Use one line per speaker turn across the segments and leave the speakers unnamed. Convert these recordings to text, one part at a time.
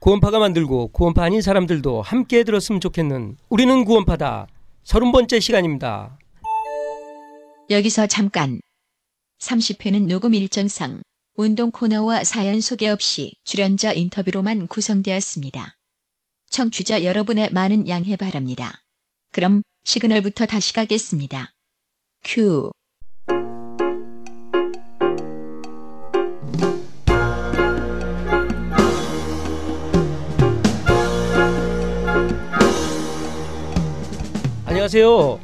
구원파가 만들고 구원파 아닌 사람들도 함께 들었으면 좋겠는 우리는 구원파다. 서른 번째 시간입니다.
여기서 잠깐. 30회는 녹음 일정상 운동 코너와 사연 소개 없이 출연자 인터뷰로만 구성되었습니다. 청취자 여러분의 많은 양해 바랍니다. 그럼 시그널부터 다시 가겠습니다. 큐.
안녕하세요.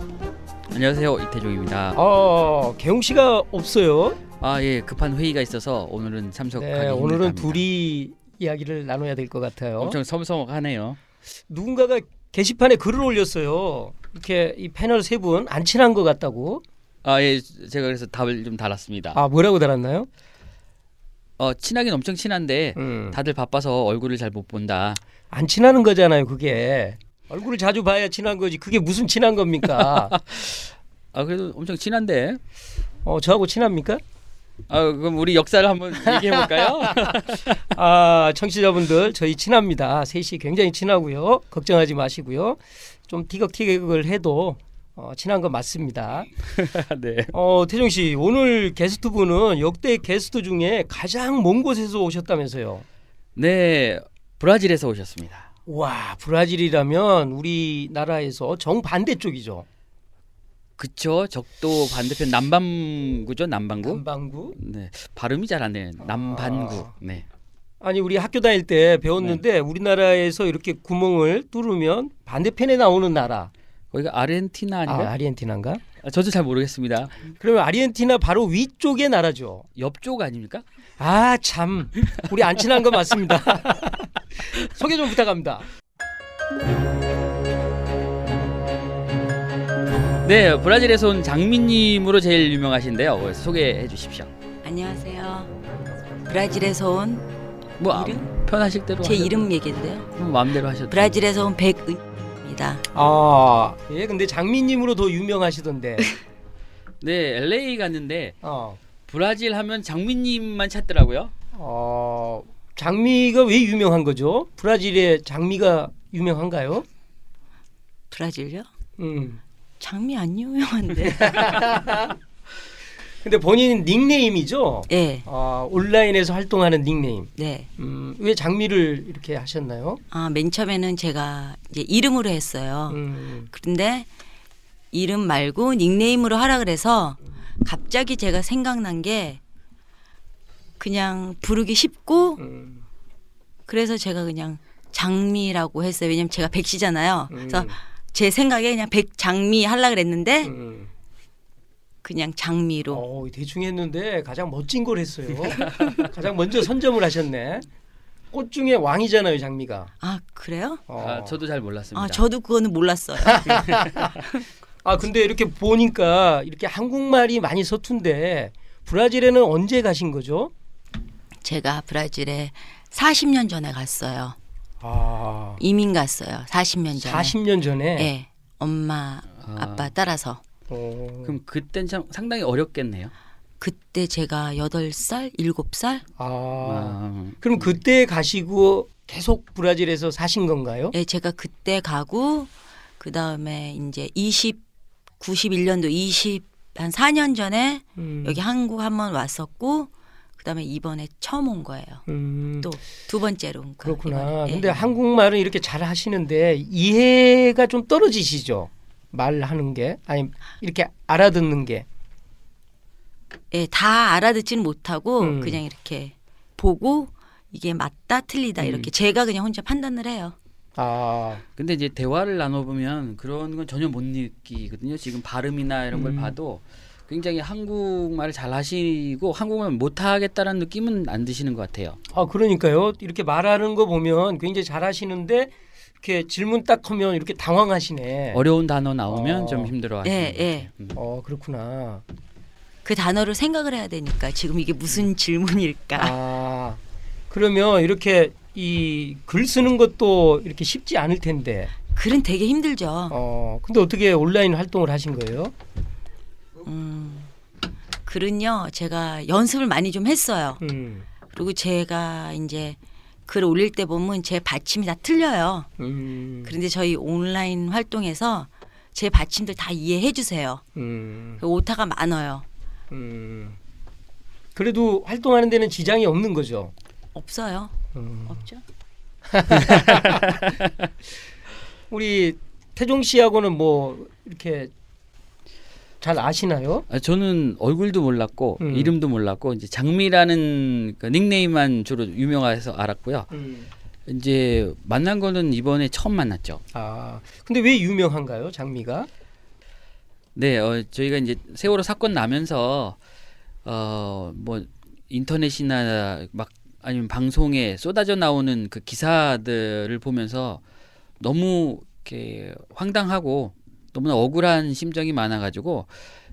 안녕하세요 이태종입니다.
어, 개웅 씨가 없어요.
아 예 급한 회의가 있어서 오늘은 참석하기
네, 오늘은
힘들답니다.
둘이 이야기를 나눠야 될 것 같아요.
엄청 서먹서먹하네요.
누군가가 게시판에 글을 올렸어요. 이렇게 이 패널 세 분 안 친한 것 같다고.
아 예 제가 그래서 답을 좀 달았습니다.
아 뭐라고 달았나요?
어 친하긴 엄청 친한데
음,
다들 바빠서 얼굴을 잘 못 본다.
안 친하는 거잖아요. 그게 얼굴을 자주 봐야 친한 거지. 그게 무슨 친한 겁니까?
아 그래도 엄청 친한데.
어 저하고 친합니까?
아 그럼 우리 역사를 한번 얘기해 볼까요?
아 청취자분들 저희 친합니다. 셋이 굉장히 친하고요. 걱정하지 마시고요. 좀 티격태격을 해도 어, 친한 건 맞습니다.
네.
어 태종 씨 오늘 게스트 분은 역대 게스트 중에 가장 먼 곳에서 오셨다면서요.
네 브라질에서 오셨습니다.
와 브라질이라면 우리나라에서 정 반대 쪽이죠.
그쵸 적도 반대편 남반구죠 남반구.
남반구.
네 발음이 잘안 되는 남반구.
아.
네.
아니 우리 학교 다닐 때 배웠는데 우리나라에서 이렇게 구멍을 뚫으면 반대편에 나오는 나라.
거기가 아르헨티나
아,
아닌가?
아르헨티나인가?
아, 저도 잘 모르겠습니다.
그러면 아르헨티나 바로 위쪽의 나라죠.
옆쪽 아닙니까?
아 참 우리 안 친한 거 맞습니다. 소개 좀 부탁합니다.
네, 브라질에서 온 장미님으로 제일 유명하신데요. 소개해 주십시오.
안녕하세요. 브라질에서
온제뭐 아,
이름?
편하실 대로 하셔도-
이름 얘기인데요.
뭐 마음대로 하셔도
브라질에서 온 백은입니다.
아, 예, 근데 장미님으로 더 유명하시던데.
네, LA 갔는데
어,
브라질 하면 장미님만 찾더라고요.
어, 장미가 왜 유명한 거죠? 브라질의 장미가 유명한가요?
브라질요?
음.
장미 안 유명한데.
근데 본인 닉네임이죠.
네,
아, 온라인에서 활동하는 닉네임.
네.
음, 왜 장미를 이렇게 하셨나요?
아, 맨 처음에는 제가 이제 이름으로 했어요.
음,
그런데 이름 말고 닉네임으로 하라 그래서 갑자기 제가 생각난 게 그냥 부르기 쉽고
음,
그래서 제가 그냥 장미라고 했어요. 왜냐면 제가 백시잖아요.
음,
그래서 제 생각에 그냥 백장미 하려 그랬는데
음.
그냥 장미로
어, 대충 했는데 가장 멋진 걸 했어요. 가장 먼저 선점을 하셨네. 꽃 중에 왕이잖아요, 장미가.
아 그래요?
어.
아, 저도 잘 몰랐습니다.
아 저도 그거는 몰랐어요.
아 근데 이렇게 보니까 이렇게 한국말이 많이 서툰데 브라질에는 언제 가신 거죠?
제가 브라질에 40년 전에 갔어요.
아
이민 갔어요. 40년 전에.
40년 전에.
네. 엄마
아,
아빠 따라서
어,
그럼 그땐 참 상당히 어렵겠네요.
그때 제가 8살, 7살?
아,
아,
그럼 그때 가시고 계속 브라질에서 사신 건가요?
예, 제가 그때 가고 그다음에 이제 20 91년도 20 한 4년 전에
음,
여기 한국 한번 왔었고 그다음에 이번에 처음 온 거예요.
음,
또두 번째로 온 거예요.
그렇구나.
이번에. 예.
근데 한국말은 이렇게 잘 하시는데 이해가 좀 떨어지시죠? 말하는 게 아니 이렇게 알아듣는 게.
예, 다 알아듣지는 못하고
음.
그냥 이렇게 보고 이게 맞다 틀리다
음.
이렇게 제가 그냥 혼자 판단을 해요.
아,
근데 이제 대화를 나눠보면 그런 건 전혀 못 느끼거든요. 지금 발음이나 이런 걸
음.
봐도 굉장히 한국말을 잘 하시고 한국말 못 하겠다는 느낌은 안 드시는 것 같아요.
아 그러니까요. 이렇게 말하는 거 보면 굉장히 잘 하시는데 이렇게 질문 딱 하면 이렇게 당황하시네.
어려운 단어 나오면
어.
좀 힘들어하시는
예,
것 같아요.
예.
음.
어 그렇구나.
그 단어를 생각을 해야 되니까 지금 이게 무슨 질문일까?
아 그러면 이렇게 이 글 쓰는 것도 이렇게 쉽지 않을 텐데.
글은 되게 힘들죠.
어 근데 어떻게 온라인 활동을 하신 거예요?
음, 글은요 제가 연습을 많이 좀 했어요.
음.
그리고 제가 이제 글 올릴 때 보면 제 받침이 다 틀려요.
음.
그런데 저희 온라인 활동에서 제 받침들 다 이해해 주세요.
음.
그 오타가 많아요.
음. 그래도 활동하는 데는 지장이 없는 거죠.
없어요.
음.
없죠.
우리 태종 씨하고는 뭐 이렇게 잘 아시나요?
아, 저는 얼굴도 몰랐고
음.
이름도 몰랐고 이제 장미라는 그 닉네임만 주로 유명해서 알았고요.
음.
이제 만난 거는 이번에 처음 만났죠.
아 근데 왜 유명한가요, 장미가?
네, 어, 저희가 이제 세월호 사건 나면서 어 뭐 인터넷이나 막 아니면 방송에 쏟아져 나오는 그 기사들을 보면서 너무 이렇게 황당하고 너무나 억울한 심정이 많아가지고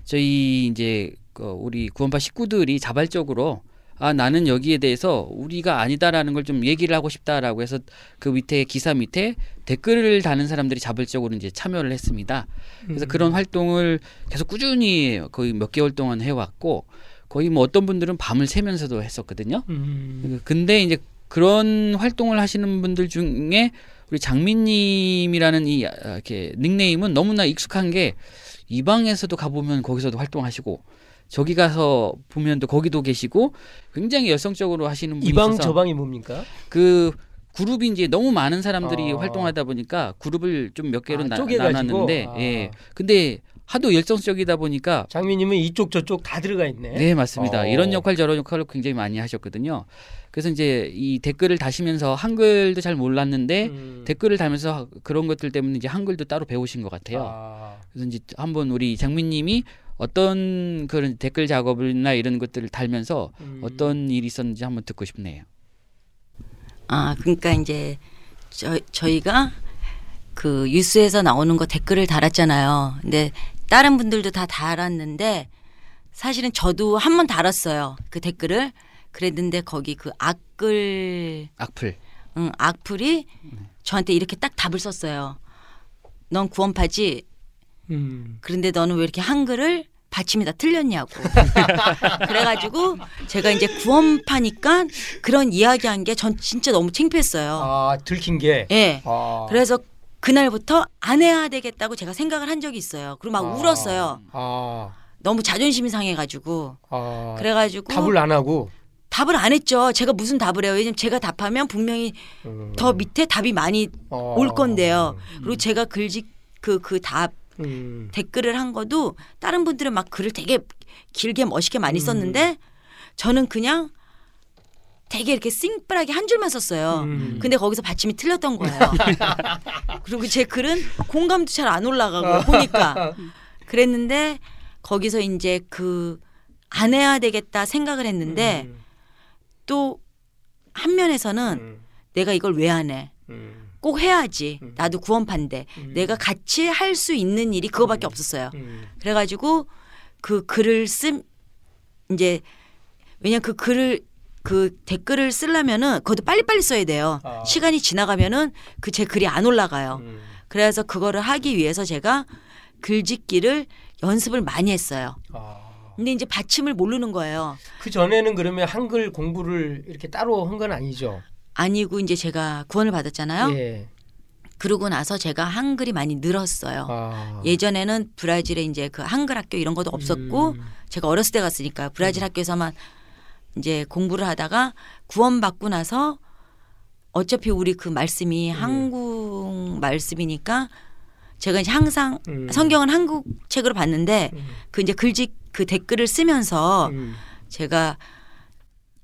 저희 이제 그 우리 구원파 식구들이 자발적으로 아 나는 여기에 대해서 우리가 아니다라는 걸 좀 얘기를 하고 싶다라고 해서 그 밑에 기사 밑에 댓글을 다는 사람들이 자발적으로 이제 참여를 했습니다. 그래서
음.
그런 활동을 계속 꾸준히 거의 몇 개월 동안 해왔고 거의 뭐 어떤 분들은 밤을 새면서도 했었거든요.
음.
근데 이제 그런 활동을 하시는 분들 중에 우리 장민님이라는 이 아, 이렇게 닉네임은 너무나 익숙한 게 이 방에서도 가보면 거기서도 활동하시고 저기 가서 보면 또 거기도 계시고 굉장히 열성적으로 하시는 분이
이방
있어서
저방이 뭡니까?
그 그룹이 이제 너무 많은 사람들이
아.
활동하다 보니까 그룹을 좀 몇 개로
아,
나,
쪼개가지고?
나눴는데
아.
예 근데 하도 열성적이다 보니까
장미님은 이쪽 저쪽 다 들어가 있네.
네 맞습니다
어.
이런 역할 저런 역할을 굉장히 많이 하셨거든요 그래서 이제 이 댓글을 다시면서 한글도 잘 몰랐는데
음.
댓글을 달면서 그런 것들 때문에 이제 한글도 따로 배우신 것 같아요
아.
그래서 이제 한번 우리 장민님이 어떤 그런 댓글 작업이나 이런 것들을 달면서
음.
어떤 일이 있었는지 한번 듣고 싶네요
아, 그러니까 이제 저, 저희가 그 뉴스에서 나오는 거 댓글을 달았잖아요. 근데 다른 분들도 다 달았는데 사실은 저도 한 번 달았어요. 그 댓글을. 그랬는데 거기 그 악글
악플
응, 악플이 저한테 이렇게 딱 답을 썼어요. 넌 구원파지.
음.
그런데 너는 왜 이렇게 한글을 받침이 다 틀렸냐고. 그래가지고 제가 이제 구원파니까 그런 이야기한 게 전 진짜 너무 창피했어요.
아 들킨 게.
예.
아.
그래서 그날부터 안 해야 되겠다고 제가 생각을 한 적이 있어요. 그리고 막
아.
울었어요.
아.
너무 자존심이 상해가지고.
아.
그래가지고
답을 안 하고.
답을 안 했죠. 제가 무슨 답을 해요? 왜냐면 제가 답하면 분명히
음.
더 밑에 답이 많이
어.
올 건데요. 그리고 제가 글짓 그 그 답
음.
댓글을 한 것도 다른 분들은 막 글을 되게 길게 멋있게 많이
음.
썼는데 저는 그냥 되게 이렇게 싱플하게 한 줄만 썼어요.
음.
근데 거기서 받침이 틀렸던 거예요. 그리고 제 글은 공감도 잘 안 올라가고 보니까 그랬는데 거기서 이제 그 안 해야 되겠다 생각을 했는데
음.
또 한 면에서는
음.
내가 이걸 왜 안 해?
음.
꼭 해야지.
음.
나도 구원파인데
음.
내가 같이 할 수 있는 일이 그거밖에 없었어요.
음.
그래가지고 그 글을 쓴 이제 왜냐 그 글을 그 댓글을 쓰려면은 그것도 빨리빨리 써야 돼요.
아.
시간이 지나가면은 그 제 글이 안 올라가요.
음.
그래서 그거를 하기 위해서 제가 글짓기를 연습을 많이 했어요.
아.
근데 이제 받침을 모르는 거예요.
그 전에는 그러면 한글 공부를 이렇게 따로 한 건 아니죠.
아니고 이제 제가 구원을 받았잖아요.
예.
그러고 나서 제가 한글이 많이 늘었어요.
아.
예전에는 브라질에 이제 그 한글 학교 이런 것도 없었고
음.
제가 어렸을 때 갔으니까 브라질 학교에서만 이제 공부를 하다가 구원받고 나서 어차피 우리 그 말씀이
음.
한국 말씀이니까 제가 이제 항상
음.
성경은 한국 책으로 봤는데
음.
그 이제 글짓 그 댓글을 쓰면서
음.
제가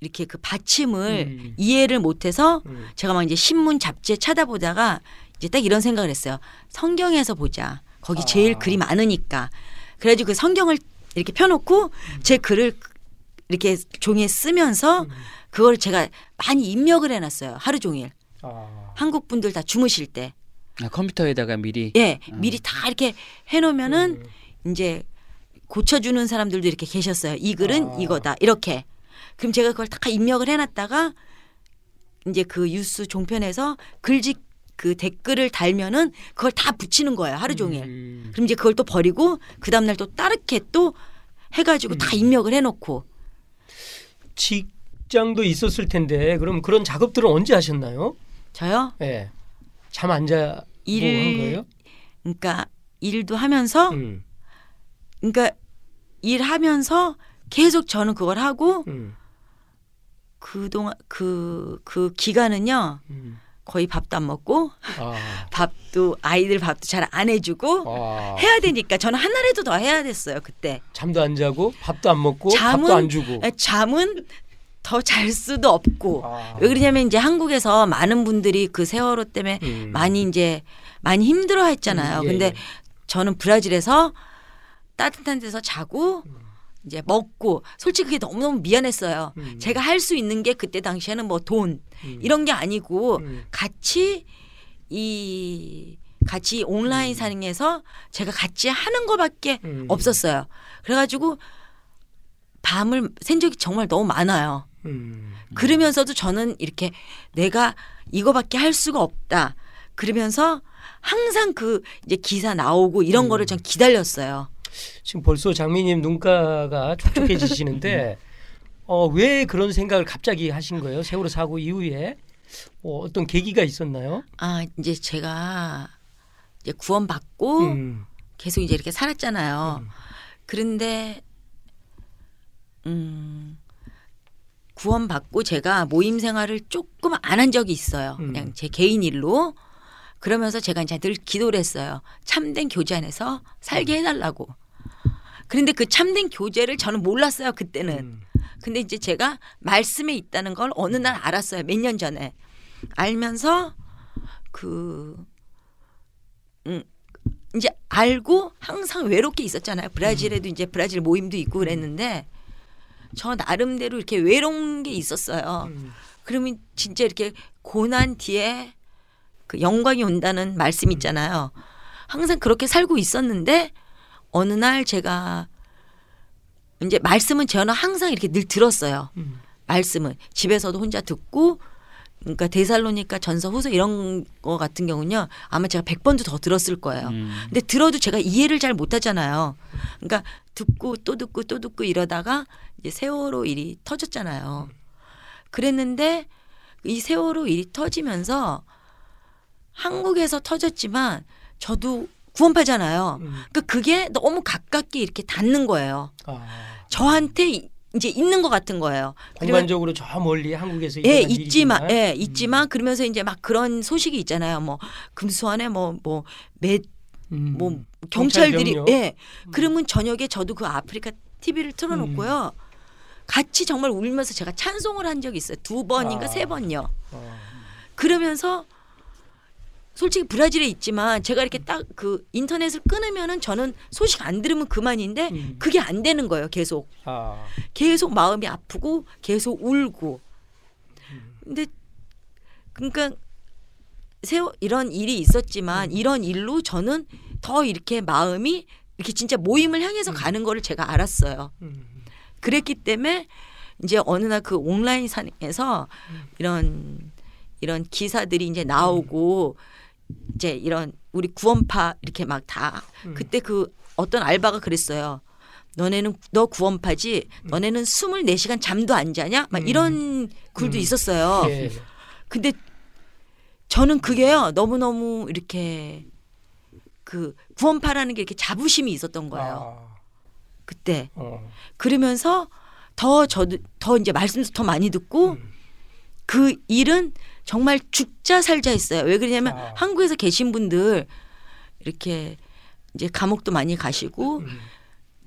이렇게 그 받침을
음.
이해를 못해서
음.
제가 막 이제 신문 잡지에 찾아보다가 이제 딱 이런 생각을 했어요. 성경에서 보자. 거기 제일
아.
글이 많으니까. 그래가지고 그 성경을 이렇게 펴놓고 제 글을 이렇게 종이에 쓰면서
음.
그걸 제가 많이 입력을 해놨어요. 하루 종일.
아.
한국 분들 다 주무실 때.
아, 컴퓨터에다가 미리
예, 미리 다 이렇게 해놓으면은
음.
이제 고쳐주는 사람들도 이렇게 계셨어요. 이 글은
아.
이거다. 이렇게. 그럼 제가 그걸 다 입력을 해놨다가 이제 그 뉴스 종편에서 글짓 그 댓글을 달면은 그걸 다 붙이는 거예요. 하루 종일.
음.
그럼 이제 그걸 또 버리고 그 다음 날 또 따르게 또 해가지고 다
음.
입력을 해놓고
지 직장도 있었을 텐데 그럼 그런 작업들은 언제 하셨나요?
저요?
예. 잠안 자고
한일
거예요?
그러니까 일도 하면서
음.
그러니까 일하면서 계속 저는 그걸 하고
음.
그동안 그 그 기간은요.
음.
거의 밥도 안 먹고
아.
밥도 아이들 밥도 잘 안 해주고
아.
해야 되니까 저는 하나라도 더 해야 됐어요 그때
잠도 안 자고 밥도 안 먹고
잠은-
밥도 안 주고.
에, 잠은 더 잘 수도 없고
아.
왜 그러냐면 이제 한국에서 많은 분들이 그 세월호 때문에
음.
많이 이제 많이 힘들어했잖아요.
음, 예,
근데
예.
저는 브라질에서 따뜻한 데서 자고
음.
이제 먹고 솔직히 그게 너무너무 미안했어요.
음.
제가 할 수 있는 게 그때 당시에는 뭐돈
음.
이런 게 아니고
음.
같이 이 같이 온라인 상에서 제가 같이 하는 거밖에
음.
없었어요. 그래가지고 밤을 샌 적이 정말 너무 많아요.
음.
그러면서도 저는 이렇게 내가 이거밖에 할 수가 없다. 그러면서 항상 그 이제 기사 나오고 이런
음.
거를 전 기다렸어요.
지금 벌써 장미님 눈가가 촉촉해지시는데 어, 왜 그런 생각을 갑자기 하신 거예요? 세월호 사고 이후에 뭐 어떤 계기가 있었나요?
아 이제 제가 이제 구원받고
음.
계속 이제 이렇게 살았잖아요.
음.
그런데 음 구원받고 제가 모임 생활을 조금 안 한 적이 있어요.
음.
그냥 제 개인 일로 그러면서 제가 이제 늘 기도를 했어요. 참된 교제 안에서 살게 해달라고. 그런데 그 참된 교제를 저는 몰랐어요 그때는.
음.
근데 이제 제가 말씀에 있다는 걸 어느 날 알았어요. 몇 년 전에. 알면서 그 음, 이제 알고 항상 외롭게 있었잖아요. 브라질에도 이제 브라질 모임도 있고 그랬는데 저 나름대로 이렇게 외로운 게 있었어요.
음.
그러면 진짜 이렇게 고난 뒤에 그 영광이 온다는 말씀 있잖아요. 항상 그렇게 살고 있었는데 어느 날 제가 이제 말씀은 저는 항상 이렇게 늘 들었어요.
음.
말씀은 집에서도 혼자 듣고 그러니까 데살로니까 전서 후서 이런 거 같은 경우는요 아마 제가 100번도 더 들었을 거예요.
음.
근데 들어도 제가 이해를 잘 못 하잖아요. 그러니까 듣고 또 듣고 또 듣고 이러다가 이제 세월호 일이 터졌잖아요. 그랬는데 이 세월호 일이 터지면서 한국에서 터졌지만 저도 구원파잖아요.
음.
그러니까 그게 너무 가깝게 이렇게 닿는 거예요.
아.
저한테 이- 이제 있는 것 같은 거예요.
공간적으로 저 멀리 한국에서
예, 있지만, 예, 있지만 그러면서 이제 막 그런 소식이 있잖아요. 뭐 금수원에 뭐뭐 매,
음.
뭐 경찰들이
경찰.
예. 그러면 저녁에 저도 그 아프리카 TV를 틀어놓고요.
음.
같이 정말 울면서 제가 찬송을 한 적이 있어요. 두 번인가
아.
세 번요.
어.
그러면서 솔직히 브라질에 있지만 제가 이렇게 딱 그 인터넷을 끊으면은 저는 소식 안 들으면 그만인데
음.
그게 안 되는 거예요. 계속
아.
계속 마음이 아프고 계속 울고. 근데 그러니까 세워 이런 일이 있었지만 이런 일로 저는 더 이렇게 마음이 이렇게 진짜 모임을 향해서 가는 거를 제가 알았어요.
음.
그랬기 때문에 이제 어느 날 그 온라인 상에서 이런 이런 기사들이 이제 나오고 이제 이런 우리 구원파 이렇게 막다
음.
그때 그 어떤 알바가 그랬어요. 너네는 너 구원파지. 너네는 24시간 잠도 안 자냐? 막
음.
이런 글도
음.
있었어요.
예.
근데 저는 그게요. 너무너무 이렇게 그 구원파라는 게 이렇게 자부심이 있었던 거예요.
아.
그때.
어.
그러면서 더 저도 더 이제 말씀도 더 많이 듣고
음.
그 일은 정말 죽자 살자 했어요. 왜 그러냐면
아.
한국에서 계신 분들 이렇게 이제 감옥도 많이 가시고
음.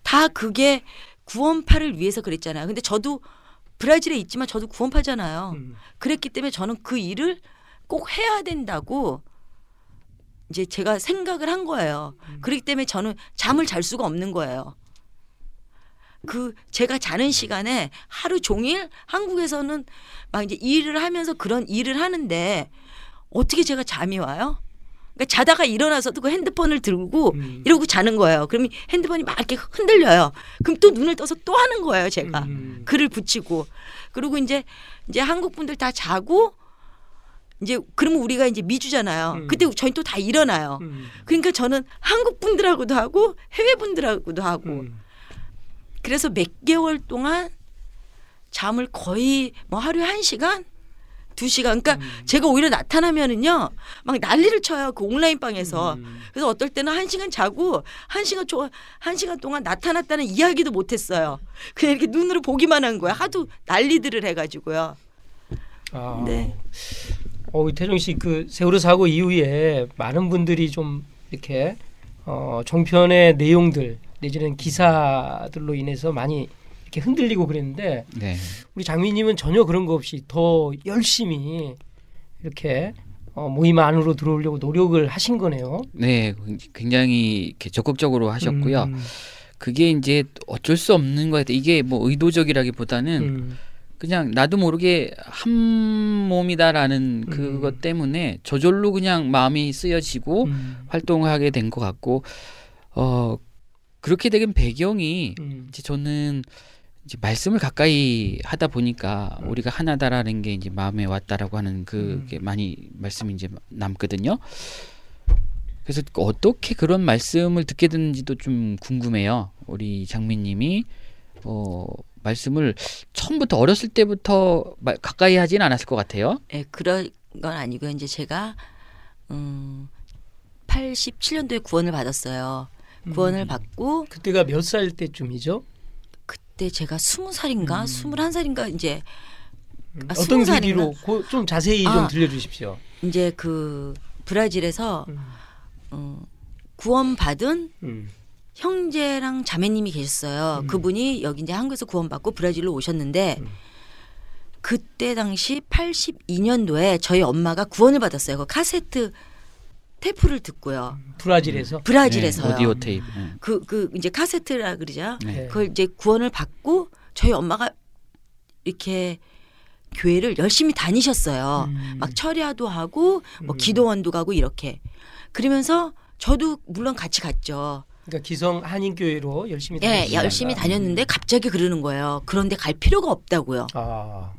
다 그게 구원파를 위해서 그랬잖아요. 근데 저도 브라질에 있지만 저도 구원파잖아요.
음.
그랬기 때문에 저는 그 일을 꼭 해야 된다고 이제 제가 생각을 한 거예요. 그렇기 때문에 저는 잠을 잘 수가 없는 거예요. 그 제가 자는 시간에 하루 종일 한국에서는 막 이제 일을 하면서 그런 일을 하는데 어떻게 제가 잠이 와요? 그러니까 자다가 일어나서도 그 핸드폰을 들고
음.
이러고 자는 거예요. 그러면 핸드폰이 막 이렇게 흔들려요. 그럼 또 눈을 떠서 또 하는 거예요, 제가.
음.
글을 붙이고. 그리고 이제 이제 한국 분들 다 자고 이제 그러면 우리가 이제 미주잖아요.
음.
그때 저희 또 다 일어나요.
음.
그러니까 저는 한국 분들하고도 하고 해외 분들하고도 하고
음.
그래서 몇 개월 동안 잠을 거의 뭐 하루에 한 시간, 두 시간. 그러니까
음.
제가 오히려 나타나면은요, 막 난리를 쳐요 그 온라인 방에서.
음.
그래서 어떨 때는 한 시간 자고 한 시간 조, 한 시간 동안 나타났다는 이야기도 못했어요. 그냥 이렇게 눈으로 보기만 한 거야. 하도 난리들을 해가지고요.
아.
네.
어, 태종 씨 그 세월호 사고 이후에 많은 분들이 좀 이렇게 어, 종편의 내용들 내지는 기사들로 인해서 많이 이렇게 흔들리고 그랬는데
네.
우리 장미님은 전혀 그런 거 없이 더 열심히 이렇게 어, 모임 안으로 들어오려고 노력을 하신 거네요.
네, 굉장히 이렇게 적극적으로 하셨고요.
음,
그게 이제 어쩔 수 없는 것 같아요. 이게 뭐 의도적이라기보다는
음,
그냥 나도 모르게 한 몸이다라는
음.
그것 때문에 저절로 그냥 마음이 쓰여지고
음,
활동하게 된 것 같고 어 그렇게 된 배경이
음,
이제 저는 이제 말씀을 가까이 하다 보니까 우리가 하나다라는 게 이제 마음에 왔다라고 하는 그게 많이 말씀이 이제 남거든요. 그래서 어떻게 그런 말씀을 듣게 됐는지도 좀 궁금해요. 우리 장미님이 어 말씀을 처음부터 어렸을 때부터 마- 가까이 하진 않았을 것 같아요.
예, 그런 건 아니고요. 이제 제가 음 87년도에 구원을 받았어요. 구원을
음.
받고
그때가 몇 살 때쯤이죠?
그때 제가 스무 살인가
음.
스물한 살인가 이제
음,
아,
어떤? 계기로 그- 좀 자세히 좀
아.
들려주십시오.
이제 그 브라질에서
음,
어, 구원 받은
음,
형제랑 자매님이 계셨어요.
음.
그분이 여기 이제 한국에서 구원받고 브라질로 오셨는데
음.
그때 당시 82년도에 저희 엄마가 구원을 받았어요. 그 카세트 테이프를 듣고요.
브라질에서.
브라질에서요.
네, 오디오 테이프. 네.
그, 그 이제 카세트라 그러죠.
네.
그걸 이제 구원을 받고 저희 엄마가 이렇게 교회를 열심히 다니셨어요.
음.
막 철야도 하고 뭐
음.
기도원도 가고 이렇게. 그러면서 저도 물론 같이 갔죠.
그러니까 기성 한인 교회로 열심히
예,
다니시다가.
열심히 다녔는데 갑자기 그러는 거예요. 그런데 갈 필요가 없다고요.
아,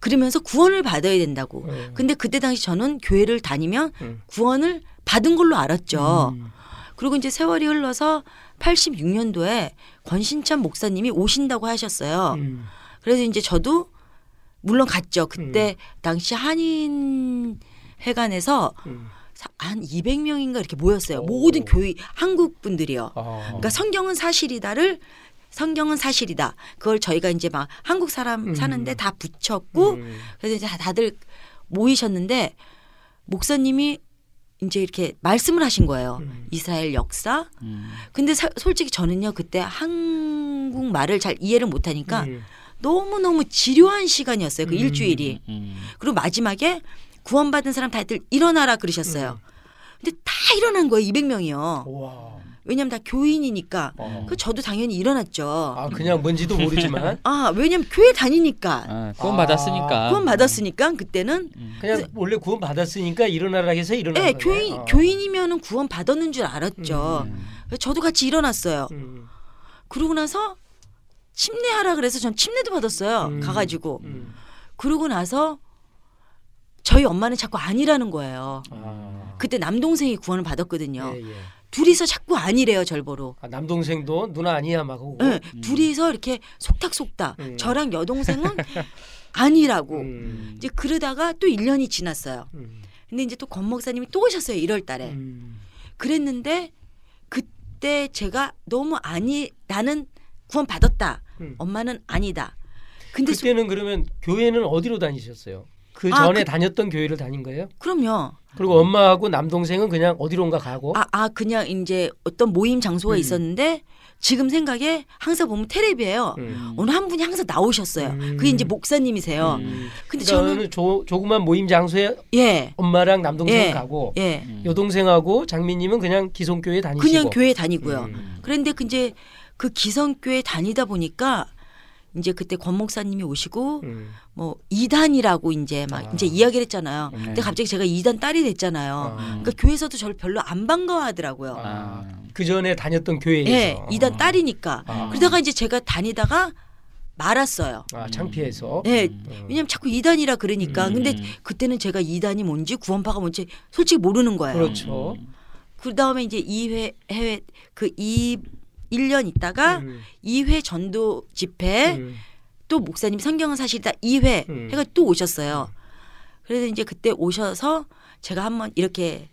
그러면서 구원을 받아야 된다고.
네.
근데 그때 당시 저는 교회를 다니면
음.
구원을 받은 걸로 알았죠.
음.
그리고 이제 세월이 흘러서 86년도에 권신찬 목사님이 오신다고 하셨어요.
음.
그래서 이제 저도 물론 갔죠. 그때 당시 한인 회관에서
음.
사- 한 200명인가 이렇게 모였어요.
오.
모든 교회 한국 분들이요.
아.
그러니까 성경은 사실이다를 성경은 사실이다. 그걸 저희가 이제 막 한국 사람
음.
사는데 다 붙였고
음.
그래서 이제 다들 모이셨는데 목사님이 이제 이렇게 말씀을 하신 거예요.
음.
이스라엘 역사.
음.
근데 사- 솔직히 저는요 그때 한국 말을 잘 이해를 못하니까
음.
너무 너무 지루한 시간이었어요. 그
음.
일주일이.
음.
그리고 마지막에 구원받은 사람 다들 일어나라 그러셨어요.
음.
근데 다 일어난 거예요. 200명이요.
와.
왜냐면 다 교인이니까.
어.
그 저도 당연히 일어났죠.
아 그냥 뭔지도 모르지만
아, 왜냐면 교회 다니니까.
아, 구원
아,
받았으니까.
구원 받았으니까 그때는
음.
그냥 원래 구원 받았으니까 일어나라 해서 일어난
예,
거네.
교인
어.
교인이면은 구원 받았는 줄 알았죠.
음.
그래서 저도 같이 일어났어요.
음.
그러고 나서 침례하라 그래서 전 침례도 받았어요.
음.
가가지고
음.
그러고 나서 저희 엄마는 자꾸 아니라는 거예요.
아.
그때 남동생이 구원을 받았거든요.
예, 예.
둘이서 자꾸 아니래요, 절 보러.
아, 남동생도 누나 아니야 막 하고.
예, 둘이서 이렇게 속닥속닥.
음.
저랑 여동생은 아니라고.
음.
이제 그러다가 또 1년이 지났어요.
음.
근데 이제 또 권 목사님이 또 오셨어요, 1월 달에.
음.
그랬는데 그때 제가 너무 아니 나는 구원 받았다.
음.
엄마는 아니다. 근데 소-
그때는 그러면 교회는 어디로 다니셨어요? 그
아,
전에
그-
다녔던 교회를 다닌 거예요?
그럼요.
그리고 엄마하고 남동생은 그냥 어디론가 가고.
아, 아 그냥 이제 어떤 모임 장소가
음.
있었는데 지금 생각에 항상 보면 텔레비예요.
음.
어느 한 분이 항상 나오셨어요.
음.
그게 이제 목사님이세요.
음.
근데
그러니까
저는
조, 조그만 모임 장소에
예,
엄마랑 남동생
예,
가고
예,
음.
여동생하고 장미님은 그냥 기성교회 다니시고.
그냥 교회 다니고요.
음.
그런데 그 이제 그 기성교회 다니다 보니까 이제 그때 권 목사님이 오시고
음.
뭐 이단이라고 이제 막
아.
이제 이야기를 했잖아요.
네.
근데 갑자기 제가 이단 딸이 됐잖아요.
아.
그러니까 교회에서도 저를 별로 안 반가워하더라고요.
아, 그 전에 다녔던 교회에서.
예, 이단 딸이니까.
아.
그러다가 이제 제가 다니다가 말았어요.
아, 창피해서.
예,
음.
왜냐면 자꾸 이단이라 그러니까.
음.
근데 그때는 제가 이단이 뭔지 구원파가 뭔지 솔직히 모르는 거예요.
그렇죠.
그 다음에 이제 2회 해외 그 2, 1년 있다가
음.
2회 전도 집회
음.
또 목사님 성경은 사실다 2회
음.
해가 또 오셨어요. 그래서 이제 그때 오셔서 제가 한번 이렇게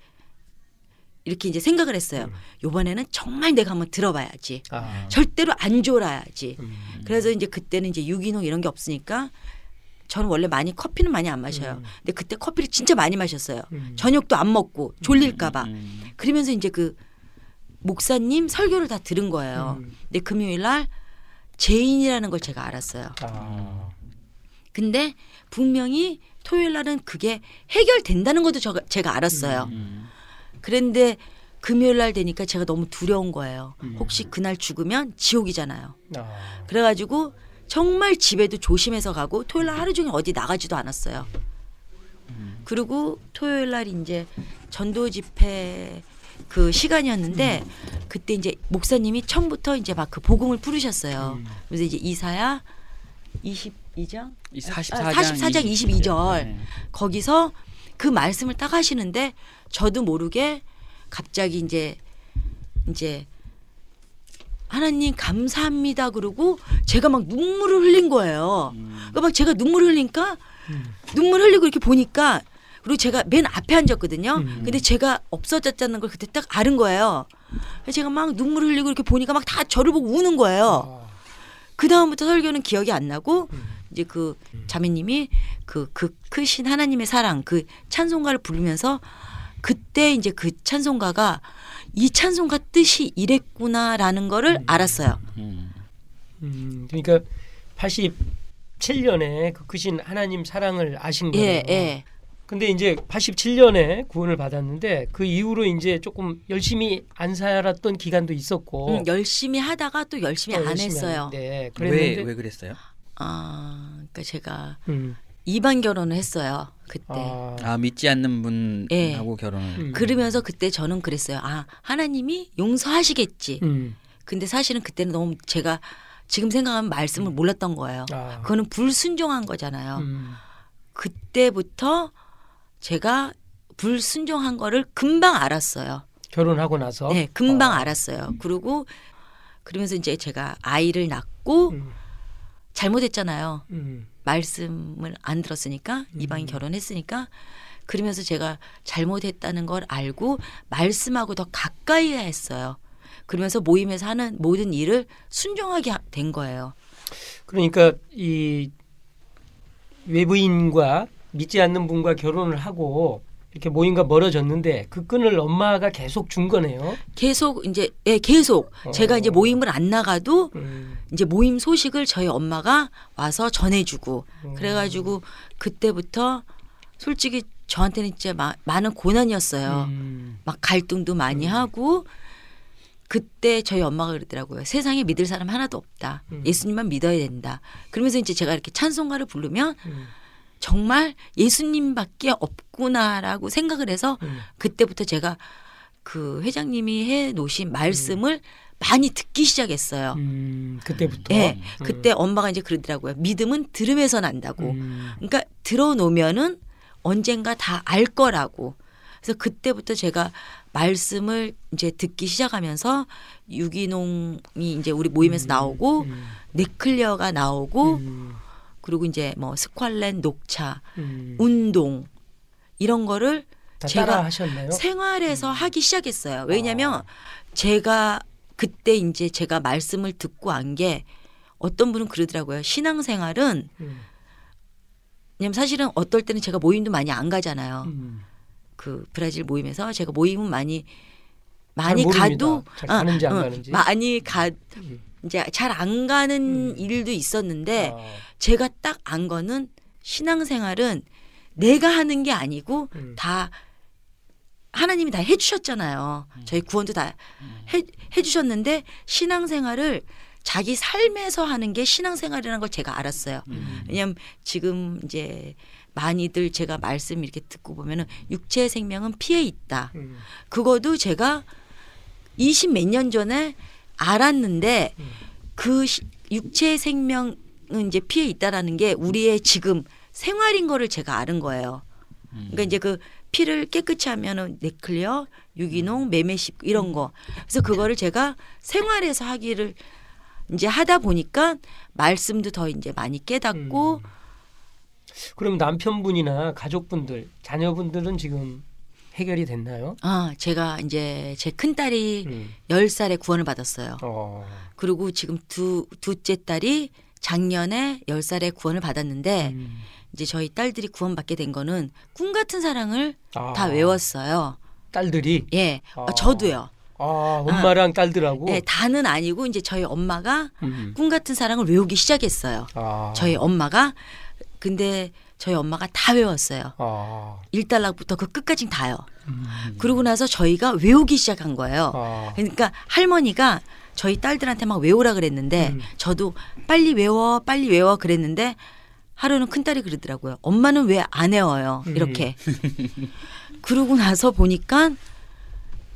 이렇게 이제 생각을 했어요.
음.
요번에는 정말 내가 한번 들어봐야지.
아.
절대로 안 졸아야지.
음.
그래서 이제 그때는 이제 유기농 이런 게 없으니까 저는 원래 많이 커피는 많이 안 마셔요.
음.
근데 그때 커피를 진짜 많이 마셨어요.
음.
저녁도 안 먹고 졸릴까봐.
음.
그러면서 이제 그 목사님 설교를 다 들은 거예요.
음.
근데 금요일 날 죄인이라는 걸 제가 알았어요.
아.
근데 분명히 토요일 날은 그게 해결된다는 것도 저, 제가 알았어요.
음.
그런데 금요일 날 되니까 제가 너무 두려운 거예요.
음.
혹시 그날 죽으면 지옥이잖아요.
아.
그래가지고 정말 집에도 조심해서 가고 토요일 날 하루 종일 어디 나가지도 않았어요. 그리고 토요일 날 이제 전도 집회 그 시간이었는데 그때 이제 목사님이 처음부터 이제 막 그 복음을 부르셨어요.
음.
그래서 이제 이사야 22장
이
아,
44장,
44장 22절.
네.
거기서 그 말씀을 딱 하시는데 저도 모르게 갑자기 이제 이제 하나님 감사합니다 그러고 제가 막 눈물을 흘린 거예요.
음.
그러니까 막 제가 눈물 흘리니까
음.
눈물 흘리고 이렇게 보니까 그리고 제가 맨 앞에 앉았거든요.
음.
근데 제가 없어졌다는 걸 그때 딱 아는 거예요. 제가 막 눈물 흘리고 이렇게 보니까 막 다 저를 보고 우는 거예요.
아.
그 다음부터 설교는 기억이 안 나고
음.
이제 그 자매님이 그 그 크신 하나님의 사랑 그 찬송가를 부르면서 그때 이제 그 찬송가가 이 찬송가 뜻이 이랬구나라는 거를
음.
알았어요.
음.
음. 그러니까 87년에 그 크신 하나님 사랑을 아신 거예요.
예, 예.
근데 이제 87년에 구원을 받았는데 그 이후로 이제 조금 열심히 안 살았던 기간도 있었고
음, 열심히 하다가 또 열심히 또안 했어요.
하는데
왜,
그랬는데
왜 그랬어요?
아, 그러니까 제가
음.
이반 결혼을 했어요. 그때.
아,
아 믿지 않는
예.
분하고 결혼을
음.
그러면서 그때 저는 그랬어요. 아, 하나님이 용서하시겠지.
음.
근데 사실은 그때는 너무 제가 지금 생각하면 말씀을 몰랐던 거예요.
아.
그거는 불순종한 거잖아요.
음.
그때부터 제가 불순종한 거를 금방 알았어요.
결혼하고 나서
네, 금방
어.
알았어요. 그리고 그러면서 이제 제가 아이를 낳고
음.
잘못했잖아요.
음.
말씀을 안 들었으니까 이방인 결혼했으니까 그러면서 제가 잘못했다는 걸 알고 말씀하고 더 가까이 했어요. 그러면서 모임에서 하는 모든 일을 순종하게 하- 된 거예요.
그러니까 이 외부인과 믿지 않는 분과 결혼을 하고 이렇게 모임과 멀어졌는데 그 끈을 엄마가 계속 준 거네요.
계속 이제 예, 계속
어.
제가 이제 모임을 안 나가도
음.
이제 모임 소식을 저희 엄마가 와서 전해주고
음.
그래가지고 그때부터 솔직히 저한테는 진짜 마- 많은 고난이었어요.
음.
막 갈등도 많이 하고 그때 저희 엄마가 그러더라고요. 세상에 믿을 사람 하나도 없다.
음.
예수님만 믿어야 된다. 그러면서 이제 제가 이렇게 찬송가를 부르면
음.
정말 예수님밖에 없구나라고 생각을 해서
음.
그때부터 제가 그 회장님이 해 놓으신 말씀을 많이 듣기 시작했어요.
음. 그때부터.
예.
음.
그때 엄마가 이제 그러더라고요. 믿음은 들음에서 난다고.
음.
그러니까 들어놓으면은 언젠가 다 알 거라고. 그래서 그때부터 제가 말씀을 이제 듣기 시작하면서 유기농이 이제 우리 모임에서 나오고
음.
네클리어가 나오고
음.
그리고 이제 뭐 스퀄렌 녹차
음.
운동 이런 거를
다
제가
하셨나요?
생활에서 하기 시작했어요. 왜냐하면
아.
제가 그때 이제 제가 말씀을 듣고 안 게 어떤 분은 그러더라고요. 신앙생활은
음.
왜냐면 사실은 어떨 때는 제가 모임도 많이 안 가잖아요.
음.
그 브라질 모임에서 제가 모임은 많이 많이. 가도
잘 가는지 안
어,
가는지.
많이 가
음.
이제 잘 안 가는
음.
일도 있었는데
아.
제가 딱 안 거는 신앙생활은 내가 하는 게 아니고
음.
다 하나님이 다 해주셨잖아요. 저희 구원도 다 해, 해주셨는데 신앙생활을 자기 삶에서 하는 게 신앙생활이라는 걸 제가 알았어요.
음.
왜냐하면 지금 이제 많이들 제가 말씀 이렇게 듣고 보면은 육체의 생명은 피해 있다.
음.
그거도 제가 20 몇 년 전에 알았는데
음.
그 시- 육체의 생명은 이제 피해 있다라는 게 우리의 지금 생활인 거를 제가 아는 거예요. 그러니까 이제 그 피를 깨끗이 하면은 네클리어, 유기농, 매매식 이런 거. 그래서 그거를 제가 생활에서 하기를 이제 하다 보니까 말씀도 더 이제 많이 깨닫고
음. 그럼 남편분이나 가족분들, 자녀분들은 지금 해결이 됐나요?
아 제가 이제 제 큰 딸이
음.
열 살에 구원을 받았어요.
어.
그리고 지금 두 둘째 딸이 작년에 열 살에 구원을 받았는데
음.
이제 저희 딸들이 구원받게 된 거는 꿈 같은 사랑을
아,
다 외웠어요.
딸들이
예,
아.
어, 저도요.
아, 엄마랑 딸들하고
예, 다는 아니고 이제 저희 엄마가
음.
꿈 같은 사랑을 외우기 시작했어요.
아.
저희 엄마가 근데 저희 엄마가 다 외웠어요.
아.
일단락부터 그 끝까지 다요.
음.
그러고 나서 저희가 외우기 시작한 거예요.
아.
그러니까 할머니가 저희 딸들한테 막 외우라 그랬는데
음.
저도 빨리 외워 빨리 외워 그랬는데 하루는 큰 딸이 그러더라고요. 엄마는 왜 안 외워요?
음.
이렇게. 그러고 나서 보니까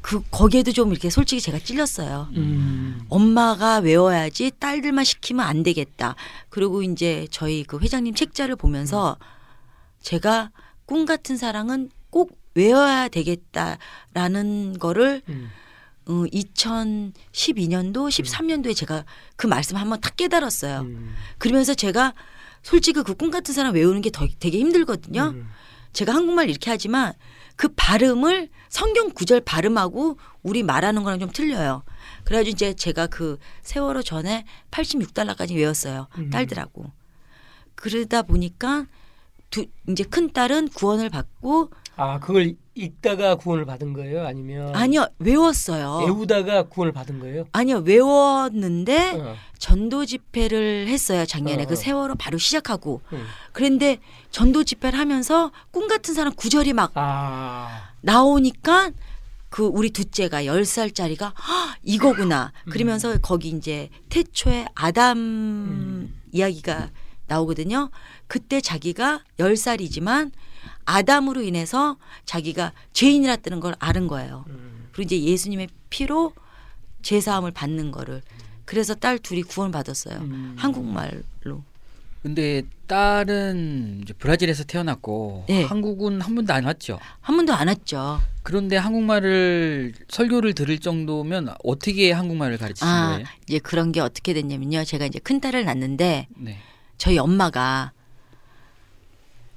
그 거기에도 좀 이렇게 솔직히 제가 찔렸어요.
음.
엄마가 외워야지 딸들만 시키면 안 되겠다. 그리고 이제 저희 그 회장님 책자를 보면서 제가 꿈 같은 사랑은 꼭 외워야 되겠다라는 거를
음.
어, 2012년도, 13년도에 제가 그 말씀 한번 탁 깨달았어요.
음.
그러면서 제가 솔직히 그 꿈 같은 사람 외우는 게 더, 되게 힘들거든요.
음.
제가 한국말 이렇게 하지만 그 발음을 성경 구절 발음하고 우리 말하는 거랑 좀 틀려요. 그래가지고 이제 제가 그 세월호 전에 86달러까지 외웠어요.
음.
딸들하고. 그러다 보니까 두, 이제 큰 딸은 구원을 받고
아, 그걸 읽다가 구원을 받은 거예요? 아니면
아니요 외웠어요.
외우다가 구원을 받은 거예요?
아니요 외웠는데
어.
전도 집회를 했어요 작년에
어,
그
어.
세월호 바로 시작하고
음.
그런데 전도 집회를 하면서 꿈 같은 사람 구절이 막
아.
나오니까 그 우리 둘째가 열 살짜리가 "헉, 이거구나 그러면서 거기 이제 태초에 아담
음.
이야기가 나오거든요. 그때 자기가 열 살이지만 아담으로 인해서 자기가 죄인이라는 걸 아는 거예요.
음.
그리고 이제 예수님의 피로 죄사함을 받는 거를 그래서 딸 둘이 구원 받았어요.
음.
한국말로.
근데 딸은 이제 브라질에서 태어났고
네.
한국은 한 번도 안 왔죠.
한 번도 안 왔죠.
그런데 한국말을 설교를 들을 정도면 어떻게 한국말을 가르치신
아,
거예요?
이제 그런 게 어떻게 됐냐면요. 제가 이제 큰 딸을 낳는데
네.
저희 엄마가